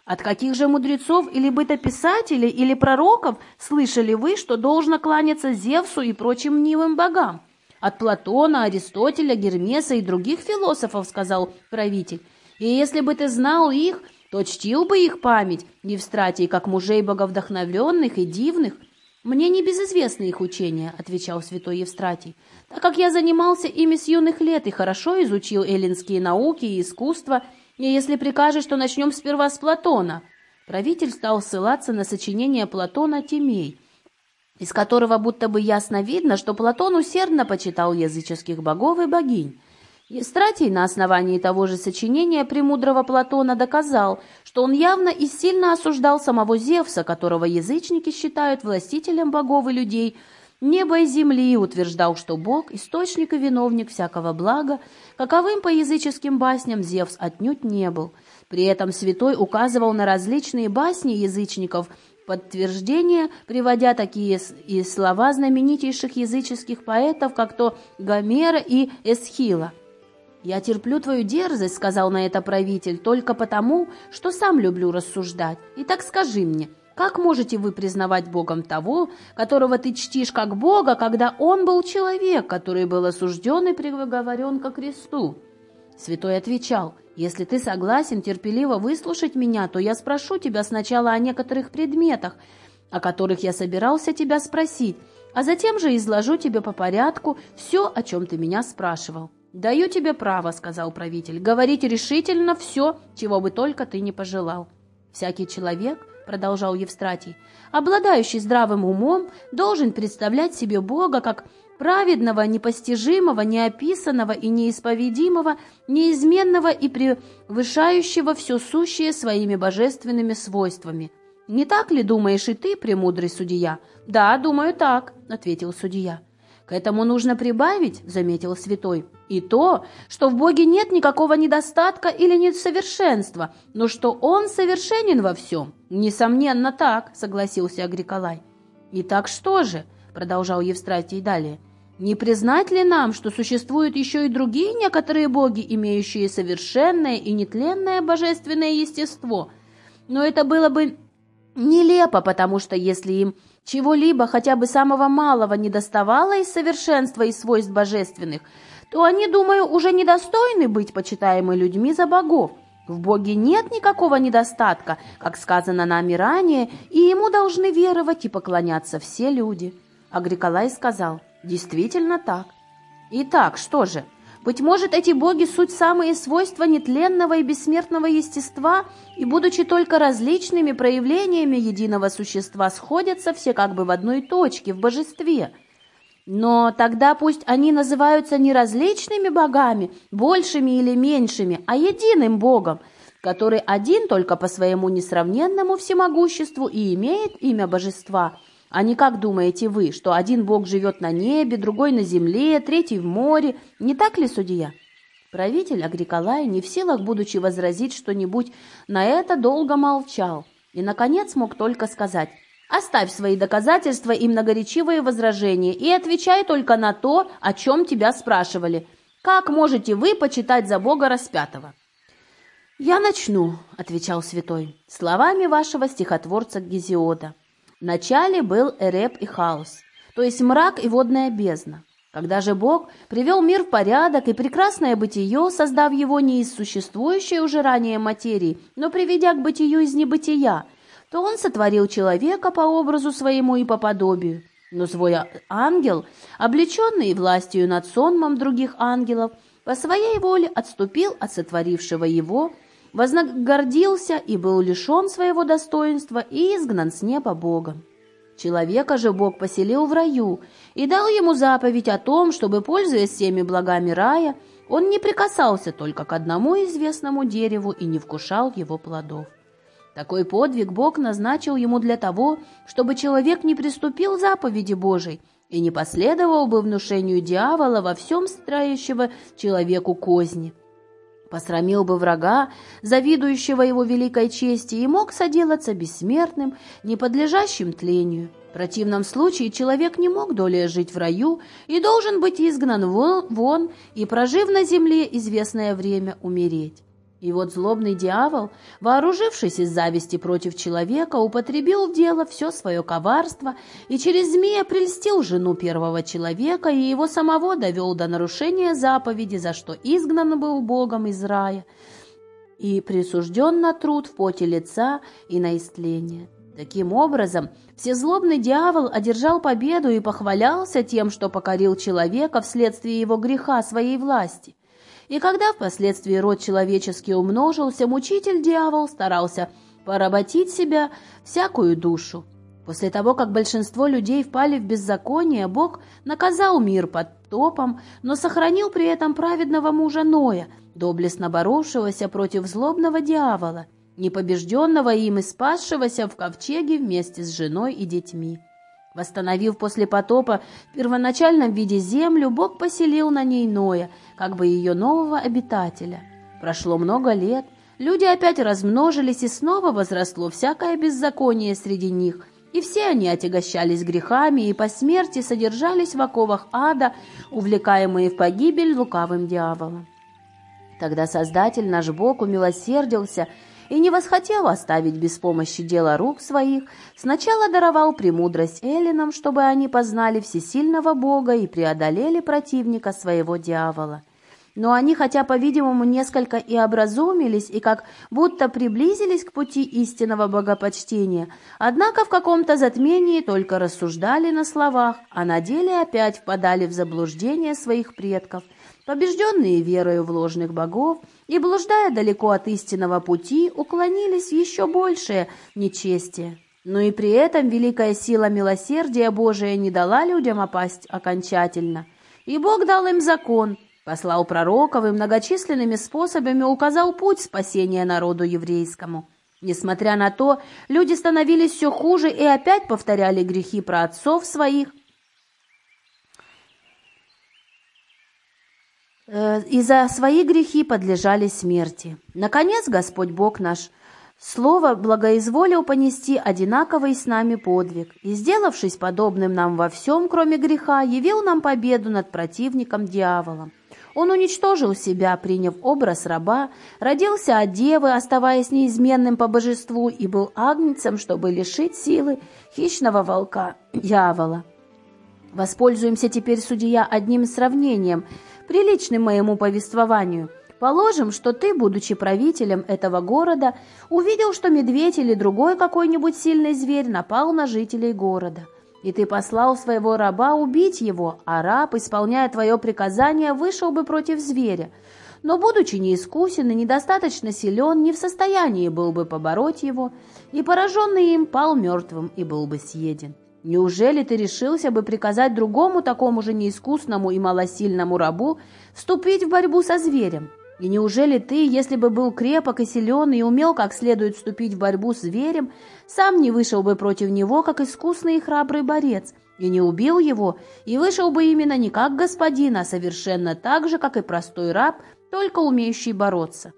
[SPEAKER 1] «От каких же мудрецов или бытописателей или пророков слышали вы, что должно кланяться Зевсу и прочим мнимым богам?» «От Платона, Аристотеля, Гермеса и других философов», — сказал правитель. И если бы ты знал их, то чтил бы их память, Евстратий, как мужей боговдохновленных и дивных. «Мне не безызвестны их учения», — отвечал святой Евстратий, «так как я занимался ими с юных лет и хорошо изучил эллинские науки и искусства, и если прикажешь, то начнем сперва с Платона». Правитель стал ссылаться на сочинение Платона «Тимей», из которого будто бы ясно видно, что Платон усердно почитал языческих богов и богинь. Евстратий на основании того же сочинения премудрого Платона доказал, что он явно и сильно осуждал самого Зевса, которого язычники считают властителем богов и людей, неба и земли, и утверждал, что Бог – источник и виновник всякого блага, каковым по языческим басням Зевс отнюдь не был. При этом святой указывал на различные басни язычников, подтверждение, приводя такие и слова знаменитейших языческих поэтов, как то Гомера и Эсхила – «Я терплю твою дерзость», — сказал на это правитель, «только потому, что сам люблю рассуждать. И так скажи мне, как можете вы признавать Богом того, которого ты чтишь как Бога, когда он был человек, который был осужден и приговорен ко кресту?» Святой отвечал, «Если ты согласен терпеливо выслушать меня, то я спрошу тебя сначала о некоторых предметах, о которых я собирался тебя спросить, а затем же изложу тебе по порядку все, о чем ты меня спрашивал». «Даю тебе право», — сказал правитель, — «говорить решительно все, чего бы только ты не пожелал». «Всякий человек», — продолжал Евстратий, — «обладающий здравым умом, должен представлять себе Бога как праведного, непостижимого, неописанного и неисповедимого, неизменного и превышающего все сущее своими божественными свойствами. Не так ли думаешь и ты, премудрый судья?» «Да, думаю так», — ответил судья. К этому нужно прибавить, заметил святой, и то, что в Боге нет никакого недостатка или несовершенства, но что Он совершенен во всем. Несомненно так, согласился Агриколай. Итак, что же, продолжал Евстратий далее, не признать ли нам, что существуют еще и другие некоторые боги, имеющие совершенное и нетленное божественное естество? Но это было бы нелепо, потому что если им чего-либо хотя бы самого малого не доставало из совершенства и свойств божественных, то они, думаю, уже недостойны быть почитаемы людьми за богов. В Боге нет никакого недостатка, как сказано нами ранее, и ему должны веровать и поклоняться все люди. Агриколай сказал, действительно так. Итак, что же, быть может, эти боги – суть самые свойства нетленного и бессмертного естества, и, будучи только различными проявлениями единого существа, сходятся все как бы в одной точке, в божестве. Но тогда пусть они называются не различными богами, большими или меньшими, а единым богом, который один только по своему несравненному всемогуществу и имеет имя божества – а не как думаете вы, что один бог живет на небе, другой на земле, третий в море. Не так ли, судья? Правитель Агриколай, не в силах, будучи возразить что-нибудь, на это долго молчал и, наконец, мог только сказать «Оставь свои доказательства и многоречивые возражения и отвечай только на то, о чем тебя спрашивали. Как можете вы почитать за Бога распятого?» «Я начну», — отвечал святой, — «словами вашего стихотворца Гезиода. Вначале был Эреб и хаос, то есть мрак и водная бездна. Когда же Бог привел мир в порядок и прекрасное бытие, создав его не из существующей уже ранее материи, но приведя к бытию из небытия, то Он сотворил человека по образу своему и по подобию. Но свой ангел, облеченный властью над сонмом других ангелов, по своей воле отступил от сотворившего его вознагордился и был лишен своего достоинства и изгнан с неба Богом. Человека же Бог поселил в раю и дал ему заповедь о том, чтобы, пользуясь всеми благами рая, он не прикасался только к одному известному дереву и не вкушал его плодов. Такой подвиг Бог назначил ему для того, чтобы человек не приступил заповеди Божией и не последовал бы внушению дьявола во всем строящего человеку козни – посрамил бы врага, завидующего его великой чести, и мог соделаться бессмертным, не подлежащим тлению. В противном случае человек не мог долее жить в раю и должен быть изгнан вон, вон и, прожив на земле известное время, умереть. И вот злобный дьявол, вооружившись из зависти против человека, употребил в дело все свое коварство и через змея прельстил жену первого человека и его самого довел до нарушения заповеди, за что изгнан был Богом из рая и присужден на труд в поте лица и на истление. Таким образом, всезлобный дьявол одержал победу и похвалялся тем, что покорил человека вследствие его греха своей власти. И когда впоследствии род человеческий умножился, мучитель-дьявол старался поработить себя всякую душу. После того, как большинство людей впали в беззаконие, Бог наказал мир под топом, но сохранил при этом праведного мужа Ноя, доблестно боровшегося против злобного дьявола, непобежденного им и спасшегося в ковчеге вместе с женой и детьми. Восстановив после потопа в первоначальном виде землю, Бог поселил на ней Ноя, как бы ее нового обитателя. Прошло много лет, люди опять размножились, и снова возросло всякое беззаконие среди них, и все они отягощались грехами и по смерти содержались в оковах ада, увлекаемые в погибель лукавым дьяволом. Тогда Создатель наш Бог умилосердился и не восхотел оставить без помощи дела рук своих, сначала даровал премудрость эллинам, чтобы они познали всесильного Бога и преодолели противника своего дьявола. Но они, хотя, по-видимому, несколько и образумились, и как будто приблизились к пути истинного богопочтения, однако в каком-то затмении только рассуждали на словах, а на деле опять впадали в заблуждение своих предков – побежденные верою в ложных богов и, блуждая далеко от истинного пути, уклонились в еще большее нечестие. Но и при этом великая сила милосердия Божия не дала людям опасть окончательно. И Бог дал им закон, послал пророков и многочисленными способами указал путь спасения народу еврейскому. Несмотря на то, люди становились все хуже и опять повторяли грехи про отцов своих, и за свои грехи подлежали смерти. Наконец Господь Бог наш Слово благоизволил понести одинаковый с нами подвиг и, сделавшись подобным нам во всем, кроме греха, явил нам победу над противником дьяволом. Он уничтожил себя, приняв образ раба, родился от девы, оставаясь неизменным по божеству, и был агнцем, чтобы лишить силы хищного волка дьявола. Воспользуемся теперь, судья, одним сравнением, приличным моему повествованию. Положим, что ты, будучи правителем этого города, увидел, что медведь или другой какой-нибудь сильный зверь напал на жителей города – и ты послал своего раба убить его, а раб, исполняя твое приказание, вышел бы против зверя. Но, будучи неискусен и недостаточно силен, не в состоянии был бы побороть его, и пораженный им пал мертвым и был бы съеден. Неужели ты решился бы приказать другому такому же неискусному и малосильному рабу вступить в борьбу со зверем? И неужели ты, если бы был крепок и силен и умел как следует вступить в борьбу с зверем, сам не вышел бы против него, как искусный и храбрый борец, и не убил его, и вышел бы именно не как господин, а совершенно так же, как и простой раб, только умеющий бороться?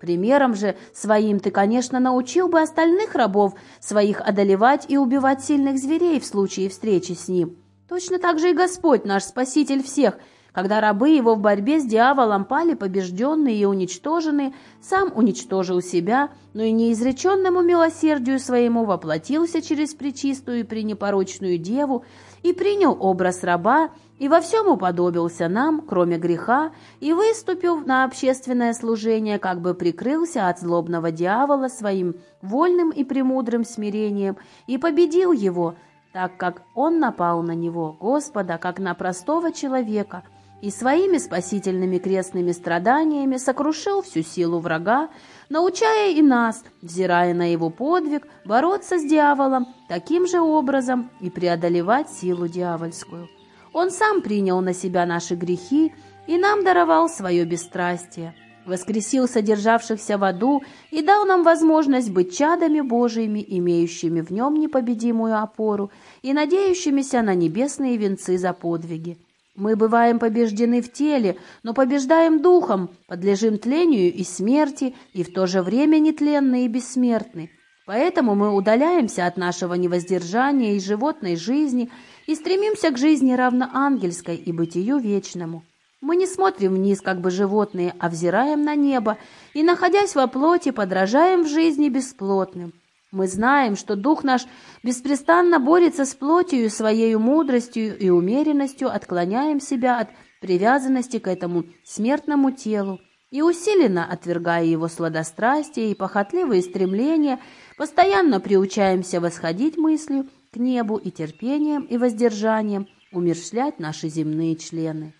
[SPEAKER 1] Примером же своим ты, конечно, научил бы остальных рабов своих одолевать и убивать сильных зверей в случае встречи с ним. Точно так же и Господь, наш Спаситель всех – когда рабы его в борьбе с дьяволом пали побежденные и уничтоженные, сам уничтожил себя, но и неизреченному милосердию своему воплотился через пречистую и пренепорочную деву и принял образ раба, и во всем уподобился нам, кроме греха, и выступил на общественное служение, как бы прикрылся от злобного дьявола своим вольным и премудрым смирением и победил его, так как он напал на него, Господа, как на простого человека – и своими спасительными крестными страданиями сокрушил всю силу врага, научая и нас, взирая на его подвиг, бороться с дьяволом таким же образом и преодолевать силу дьявольскую. Он сам принял на себя наши грехи и нам даровал свое бесстрастие, воскресил содержавшихся в аду и дал нам возможность быть чадами Божиими, имеющими в нем непобедимую опору и надеющимися на небесные венцы за подвиги. Мы бываем побеждены в теле, но побеждаем духом, подлежим тлению и смерти, и в то же время нетленны и бессмертны. Поэтому мы удаляемся от нашего невоздержания и животной жизни и стремимся к жизни равноангельской и бытию вечному. Мы не смотрим вниз, как бы животные, а взираем на небо и, находясь во плоти, подражаем в жизни бесплотным. Мы знаем, что Дух наш беспрестанно борется с плотью своей мудростью и умеренностью, отклоняем себя от привязанности к этому смертному телу и усиленно отвергая его сладострастие и похотливые стремления, постоянно приучаемся восходить мыслью небу и терпением и воздержанием умершлять наши земные члены.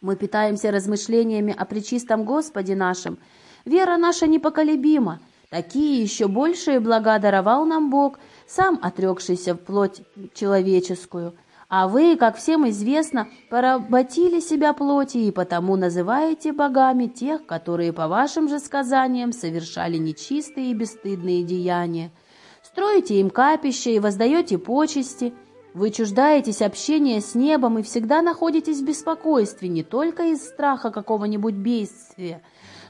[SPEAKER 1] Мы питаемся размышлениями о пречистом Господе нашем. Вера наша непоколебима, Такие еще большие блага даровал нам Бог, сам отрекшийся в плоть человеческую. А вы, как всем известно, поработили себя плоти и потому называете богами тех, которые, по вашим же сказаниям, совершали нечистые и бесстыдные деяния. Строите им капища и воздаете почести. Вы чуждаетесь общения с небом и всегда находитесь в беспокойстве не только из страха какого-нибудь бедствия,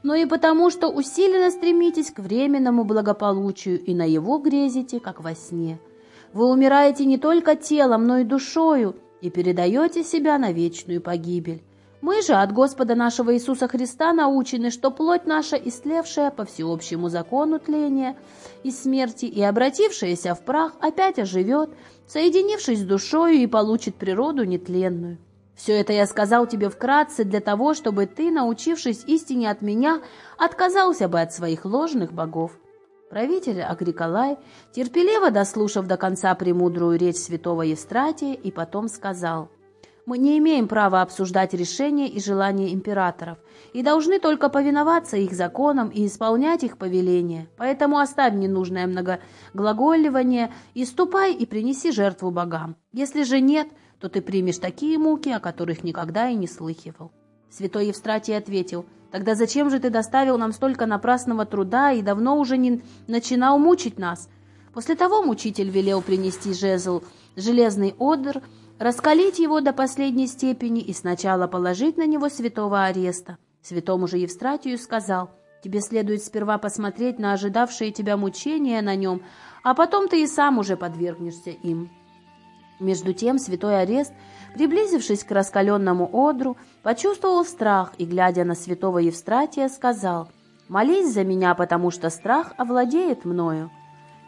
[SPEAKER 1] но и потому, что усиленно стремитесь к временному благополучию и на его грезите, как во сне. Вы умираете не только телом, но и душою и передаете себя на вечную погибель. Мы же от Господа нашего Иисуса Христа научены, что плоть наша, истлевшая по всеобщему закону тления и смерти, и обратившаяся в прах, опять оживет, соединившись с душою и получит природу нетленную. Все это я сказал тебе вкратце для того, чтобы ты, научившись истине от меня, отказался бы от своих ложных богов. Правитель Агриколай, терпеливо дослушав до конца премудрую речь святого Евстратия, и потом сказал, «Мы не имеем права обсуждать решения и желания императоров, и должны только повиноваться их законам и исполнять их повеления, поэтому оставь ненужное многоглаголивание и ступай и принеси жертву богам. Если же нет, то ты примешь такие муки, о которых никогда и не слыхивал». Святой Евстратий ответил, «Тогда зачем же ты доставил нам столько напрасного труда и давно уже не начинал мучить нас?» После того мучитель велел принести жезл, железный одр, раскалить его до последней степени и сначала положить на него святого ареста. Святому же Евстратию сказал, «Тебе следует сперва посмотреть на ожидавшие тебя мучения на нем, а потом ты и сам уже подвергнешься им». Между тем святой арест, приблизившись к раскаленному одру, почувствовал страх и, глядя на святого Евстратия, сказал, «Молись за меня, потому что страх овладеет мною».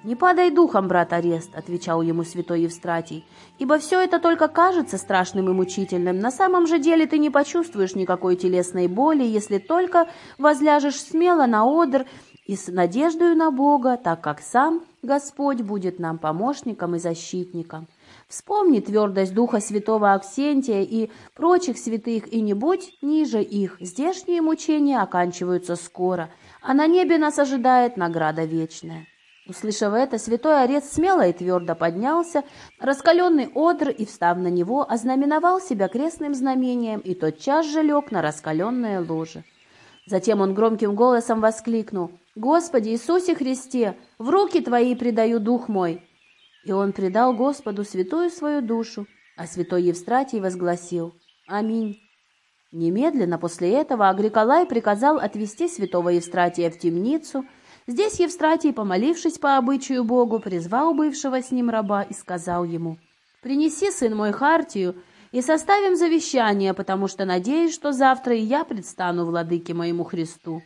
[SPEAKER 1] «Не падай духом, брат Арест», — отвечал ему святой Евстратий, «ибо все это только кажется страшным и мучительным. На самом же деле ты не почувствуешь никакой телесной боли, если только возляжешь смело на одр и с надеждою на Бога, так как сам Господь будет нам помощником и защитником. Вспомни твердость Духа Святого Аксентия и прочих святых, и не будь ниже их. Здешние мучения оканчиваются скоро, а на небе нас ожидает награда вечная». Услышав это, святой орец смело и твердо поднялся, раскаленный одр и, встав на него, ознаменовал себя крестным знамением и тотчас же лег на раскаленное ложе. Затем он громким голосом воскликнул «Господи Иисусе Христе, в руки Твои предаю дух мой!» И он предал Господу святую свою душу, а святой Евстратий возгласил «Аминь». Немедленно после этого Агриколай приказал отвести святого Евстратия в темницу – Здесь Евстратий, помолившись по обычаю Богу, призвал бывшего с ним раба и сказал ему, «Принеси, сын мой, хартию, и составим завещание, потому что надеюсь, что завтра и я предстану владыке моему Христу».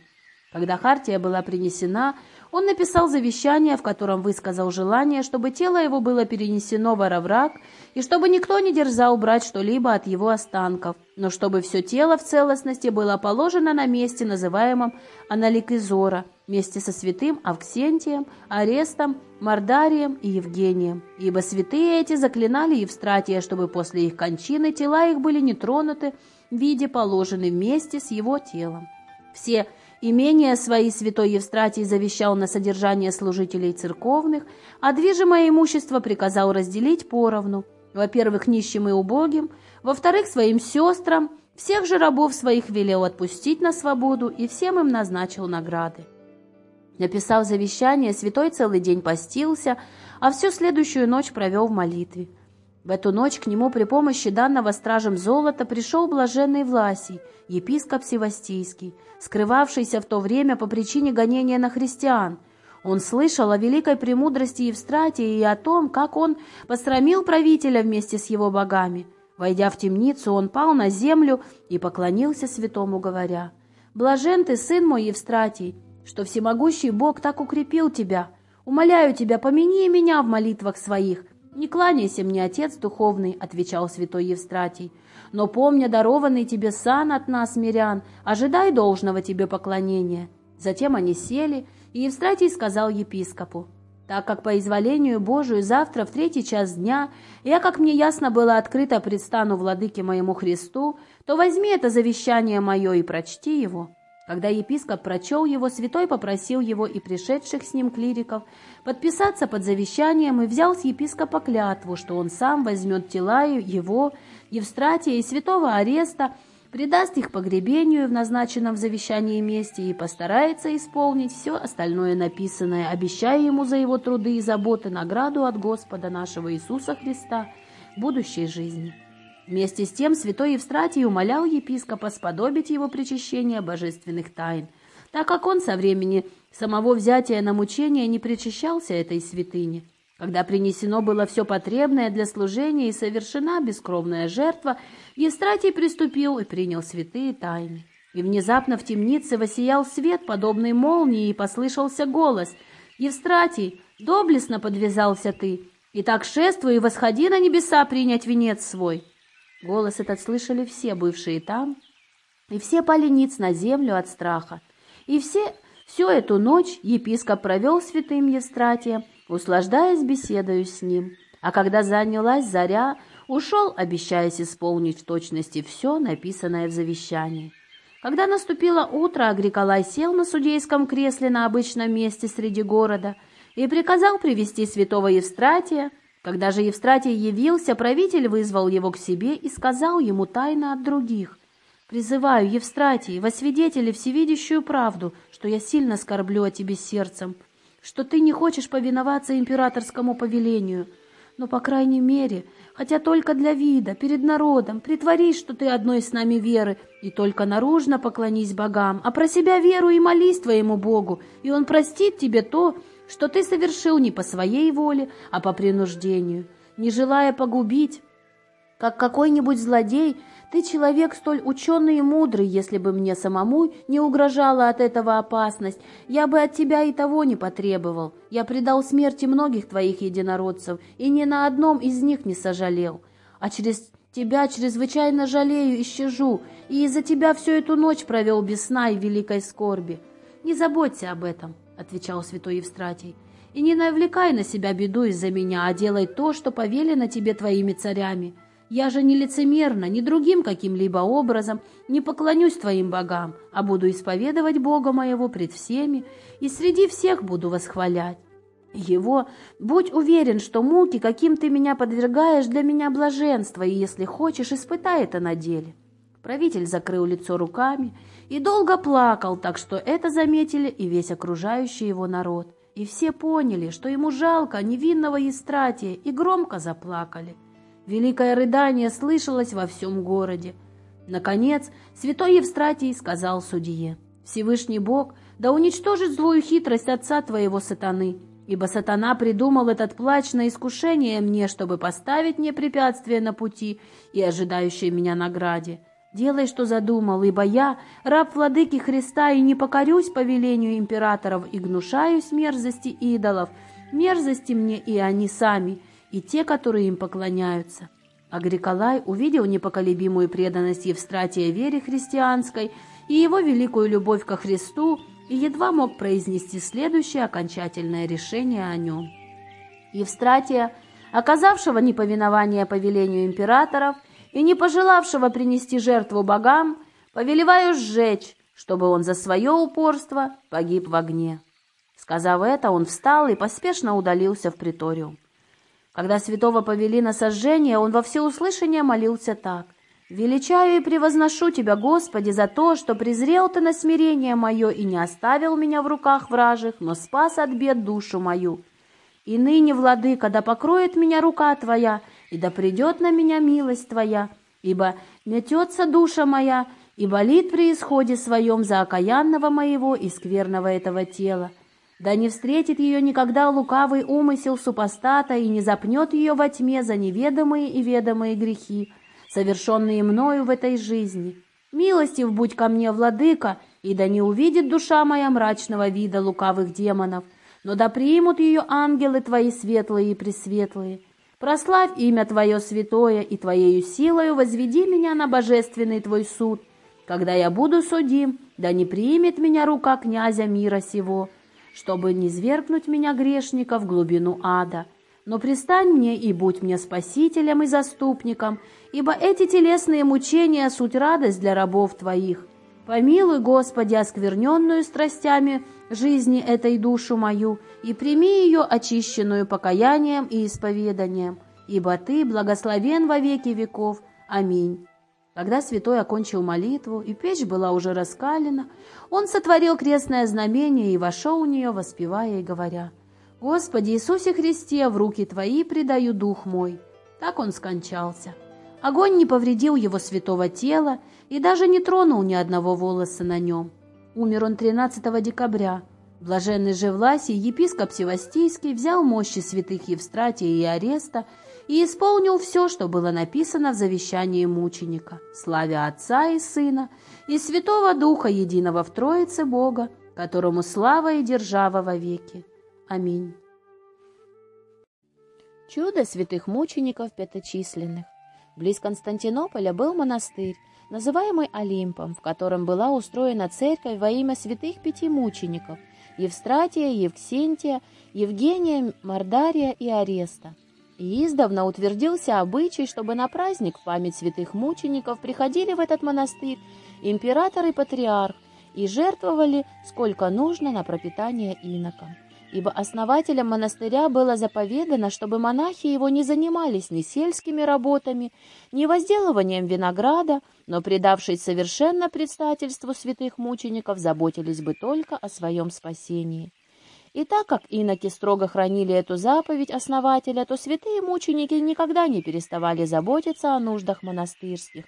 [SPEAKER 1] Когда хартия была принесена, он написал завещание, в котором высказал желание, чтобы тело его было перенесено в Аравраг, и чтобы никто не дерзал брать что-либо от его останков, но чтобы все тело в целостности было положено на месте, называемом Аналикизора, вместе со святым Авксентием, Арестом, Мардарием и Евгением. Ибо святые эти заклинали Евстратия, чтобы после их кончины тела их были не тронуты, в виде положены вместе с его телом. Все Имение свои святой Евстратий завещал на содержание служителей церковных, а движимое имущество приказал разделить поровну. Во-первых, нищим и убогим, во-вторых, своим сестрам, всех же рабов своих велел отпустить на свободу и всем им назначил награды. Написав завещание, святой целый день постился, а всю следующую ночь провел в молитве. В эту ночь к нему при помощи данного стражем золота пришел блаженный Власий, епископ Севастийский, скрывавшийся в то время по причине гонения на христиан. Он слышал о великой премудрости Евстратии и о том, как он посрамил правителя вместе с его богами. Войдя в темницу, он пал на землю и поклонился святому, говоря, «Блажен ты, сын мой Евстратий, что всемогущий Бог так укрепил тебя. Умоляю тебя, помяни меня в молитвах своих, «Не кланяйся мне, отец духовный», — отвечал святой Евстратий, «но, помня дарованный тебе сан от нас, мирян, ожидай должного тебе поклонения». Затем они сели, и Евстратий сказал епископу, «Так как по изволению Божию завтра в третий час дня я, как мне ясно было открыто, предстану владыке моему Христу, то возьми это завещание мое и прочти его». Когда епископ прочел его, святой попросил его и пришедших с ним клириков подписаться под завещанием и взял с епископа клятву, что он сам возьмет тела его, Евстратия и святого ареста, придаст их погребению в назначенном в завещании месте и постарается исполнить все остальное написанное, обещая ему за его труды и заботы награду от Господа нашего Иисуса Христа будущей жизни. Вместе с тем святой Евстратий умолял епископа сподобить его причащения божественных тайн, так как он со времени самого взятия на мучение не причащался этой святыне. Когда принесено было все потребное для служения и совершена бескровная жертва, Евстратий приступил и принял святые тайны. И внезапно в темнице воссиял свет, подобный молнии, и послышался голос «Евстратий, доблестно подвязался ты, и так шествуй и восходи на небеса принять венец свой». Голос этот слышали все бывшие там, и все пали ниц на землю от страха. И все, всю эту ночь епископ провел святым Евстратием, услаждаясь беседою с ним. А когда занялась заря, ушел, обещаясь исполнить в точности все, написанное в завещании. Когда наступило утро, Агриколай сел на судейском кресле на обычном месте среди города и приказал привести святого Евстратия, когда же Евстратий явился, правитель вызвал его к себе и сказал ему тайно от других. «Призываю, Евстратий, во свидетели всевидящую правду, что я сильно скорблю о тебе сердцем, что ты не хочешь повиноваться императорскому повелению. Но, по крайней мере, хотя только для вида, перед народом, притворись, что ты одной с нами веры, и только наружно поклонись богам, а про себя веру и молись твоему Богу, и Он простит тебе то, что ты совершил не по своей воле, а по принуждению, не желая погубить, как какой-нибудь злодей, ты человек столь ученый и мудрый, если бы мне самому не угрожала от этого опасность, я бы от тебя и того не потребовал. Я предал смерти многих твоих единородцев, и ни на одном из них не сожалел. А через тебя чрезвычайно жалею и щажу, и из-за тебя всю эту ночь провел без сна и великой скорби. Не заботься об этом, — отвечал святой Евстратий, — и не навлекай на себя беду из-за меня, а делай то, что повелено тебе твоими царями. Я же не лицемерно, ни другим каким-либо образом не поклонюсь твоим богам, а буду исповедовать Бога моего пред всеми и среди всех буду восхвалять. Его, будь уверен, что муки, каким ты меня подвергаешь, для меня блаженство, и если хочешь, испытай это на деле». Правитель закрыл лицо руками и долго плакал, так что это заметили и весь окружающий его народ. И все поняли, что ему жалко невинного Истратия, и громко заплакали. Великое рыдание слышалось во всем городе. Наконец, святой Евстратий сказал судье, «Всевышний Бог да уничтожит злую хитрость отца твоего сатаны, ибо сатана придумал этот плач на искушение мне, чтобы поставить мне препятствие на пути и ожидающее меня награде. Делай, что задумал, ибо я, раб владыки Христа, и не покорюсь повелению императоров и гнушаюсь мерзости идолов, мерзости мне и они сами» и те, которые им поклоняются. Агриколай увидел непоколебимую преданность Евстратия вере христианской и его великую любовь ко Христу и едва мог произнести следующее окончательное решение о нем. Евстратия, оказавшего неповиновение повелению императоров и не пожелавшего принести жертву богам, повелеваю сжечь, чтобы он за свое упорство погиб в огне. Сказав это, он встал и поспешно удалился в приториум. Когда святого повели на сожжение, он во всеуслышание молился так. «Величаю и превозношу Тебя, Господи, за то, что презрел Ты на смирение мое и не оставил меня в руках вражих, но спас от бед душу мою. И ныне, Владыка, да покроет меня рука Твоя, и да придет на меня милость Твоя, ибо метется душа моя, и болит при исходе своем за окаянного моего и скверного этого тела. Да не встретит ее никогда лукавый умысел супостата и не запнет ее во тьме за неведомые и ведомые грехи, совершенные мною в этой жизни. Милостив будь ко мне, владыка, и да не увидит душа моя мрачного вида лукавых демонов, но да примут ее ангелы твои светлые и пресветлые. Прославь имя Твое святое, и Твоею силою возведи меня на божественный Твой суд. Когда я буду судим, да не примет меня рука князя мира сего, чтобы не свергнуть меня, грешника, в глубину ада. Но пристань мне и будь мне спасителем и заступником, ибо эти телесные мучения — суть радость для рабов Твоих. Помилуй, Господи, оскверненную страстями жизни этой душу мою, и прими ее очищенную покаянием и исповеданием, ибо Ты благословен во веки веков. Аминь. Когда святой окончил молитву, и печь была уже раскалена, он сотворил крестное знамение и вошел в нее, воспевая и говоря, «Господи Иисусе Христе, в руки Твои предаю дух мой». Так он скончался. Огонь не повредил его святого тела и даже не тронул ни одного волоса на нем. Умер он 13 декабря. Блаженный же Власий, епископ Севастийский, взял мощи святых Евстратия и Ареста и исполнил все, что было написано в завещании мученика, славя Отца и Сына и Святого Духа, единого в Троице Бога, которому слава и держава вовеки. Аминь. Чудо святых мучеников пяточисленных. Близ Константинополя был монастырь, называемый Олимпом, в котором была устроена церковь во имя святых пяти мучеников – Евстратия, Евксентия, Евгения, Мордария и Ареста – и издавна утвердился обычай, чтобы на праздник в память святых мучеников приходили в этот монастырь император и патриарх и жертвовали сколько нужно на пропитание инокам. Ибо основателям монастыря было заповедано, чтобы монахи его не занимались ни сельскими работами, ни возделыванием винограда, но, предавшись совершенно предстательству святых мучеников, заботились бы только о своем спасении. И так как иноки строго хранили эту заповедь основателя, то святые мученики никогда не переставали заботиться о нуждах монастырских.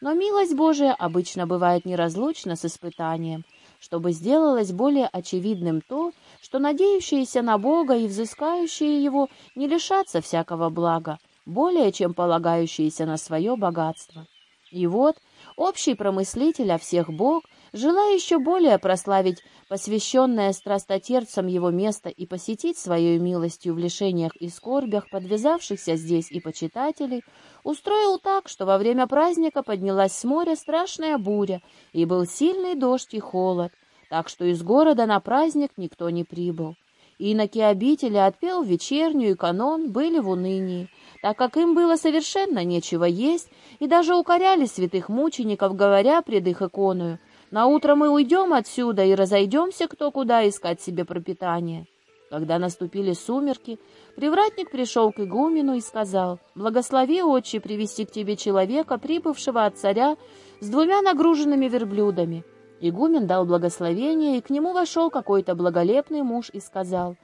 [SPEAKER 1] Но милость Божия обычно бывает неразлучна с испытанием, чтобы сделалось более очевидным то, что надеющиеся на Бога и взыскающие Его не лишатся всякого блага, более чем полагающиеся на свое богатство. И вот общий промыслитель о всех Бог, желая еще более прославить посвященное страстотерцам его место и посетить своей милостью в лишениях и скорбях подвязавшихся здесь и почитателей, устроил так, что во время праздника поднялась с моря страшная буря, и был сильный дождь и холод, так что из города на праздник никто не прибыл. Иноки обители отпел вечернюю и канон были в унынии, так как им было совершенно нечего есть, и даже укоряли святых мучеников, говоря пред их иконою, «На утро мы уйдем отсюда и разойдемся кто куда искать себе пропитание». Когда наступили сумерки, привратник пришел к игумену и сказал, «Благослови, отче, привести к тебе человека, прибывшего от царя, с двумя нагруженными верблюдами». Игумен дал благословение, и к нему вошел какой-то благолепный муж и сказал,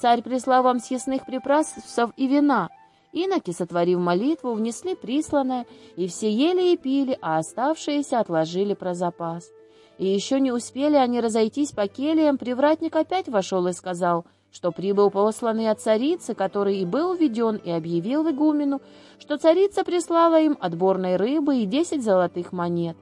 [SPEAKER 1] «Царь прислал вам съестных припасов и вина». Иноки, сотворив молитву, внесли присланное, и все ели и пили, а оставшиеся отложили про запас. И еще не успели они разойтись по кельям, привратник опять вошел и сказал, что прибыл посланный от царицы, который и был введен, и объявил игумену, что царица прислала им отборной рыбы и десять золотых монет.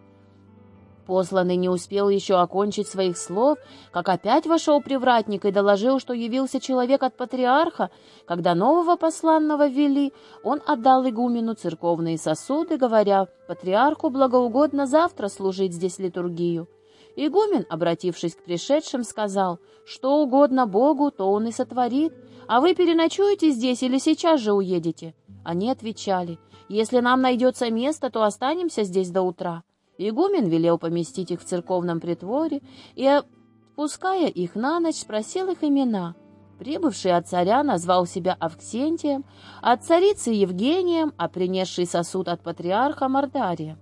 [SPEAKER 1] Посланный не успел еще окончить своих слов, как опять вошел привратник и доложил, что явился человек от патриарха. Когда нового посланного ввели, он отдал игумену церковные сосуды, говоря, патриарху благоугодно завтра служить здесь литургию. Игумен, обратившись к пришедшим, сказал, что угодно Богу, то он и сотворит, а вы переночуете здесь или сейчас же уедете? Они отвечали, если нам найдется место, то останемся здесь до утра. Игумен велел поместить их в церковном притворе и, отпуская их на ночь, спросил их имена. Прибывший от царя назвал себя Авксентием, от царицы Евгением, а принесший сосуд от патриарха Мордарием.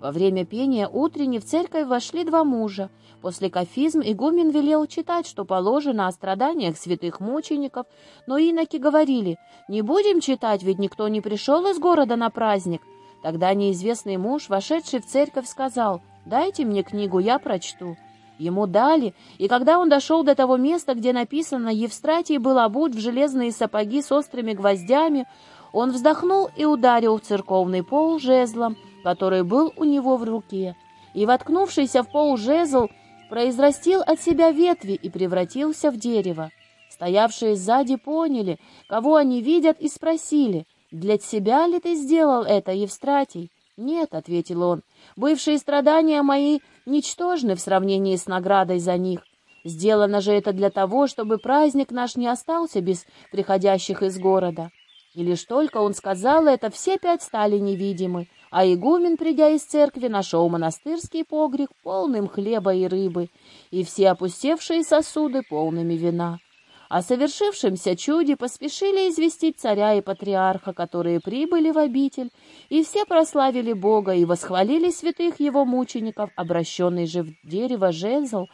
[SPEAKER 1] Во время пения утренней в церковь вошли два мужа. После кафизм игумен велел читать, что положено о страданиях святых мучеников, но иноки говорили, «Не будем читать, ведь никто не пришел из города на праздник». Тогда неизвестный муж, вошедший в церковь, сказал, «Дайте мне книгу, я прочту». Ему дали, и когда он дошел до того места, где написано «Евстратий был обут в железные сапоги с острыми гвоздями», он вздохнул и ударил в церковный пол жезлом, который был у него в руке, и, воткнувшийся в пол жезл, произрастил от себя ветви и превратился в дерево. Стоявшие сзади поняли, кого они видят, и спросили, «Для себя ли ты сделал это, Евстратий?» «Нет», — ответил он, — «бывшие страдания мои ничтожны в сравнении с наградой за них. Сделано же это для того, чтобы праздник наш не остался без приходящих из города». И лишь только он сказал это, все пять стали невидимы, а игумен, придя из церкви, нашел монастырский погреб полным хлеба и рыбы, и все опустевшие сосуды полными вина. О совершившемся чуде поспешили известить царя и патриарха, которые прибыли в обитель, и все прославили Бога и восхвалили святых его мучеников, обращенный же в дерево жезл,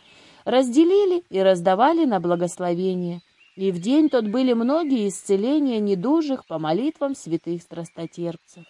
[SPEAKER 1] разделили и раздавали на благословение. И в день тот были многие исцеления недужих по молитвам святых страстотерпцев.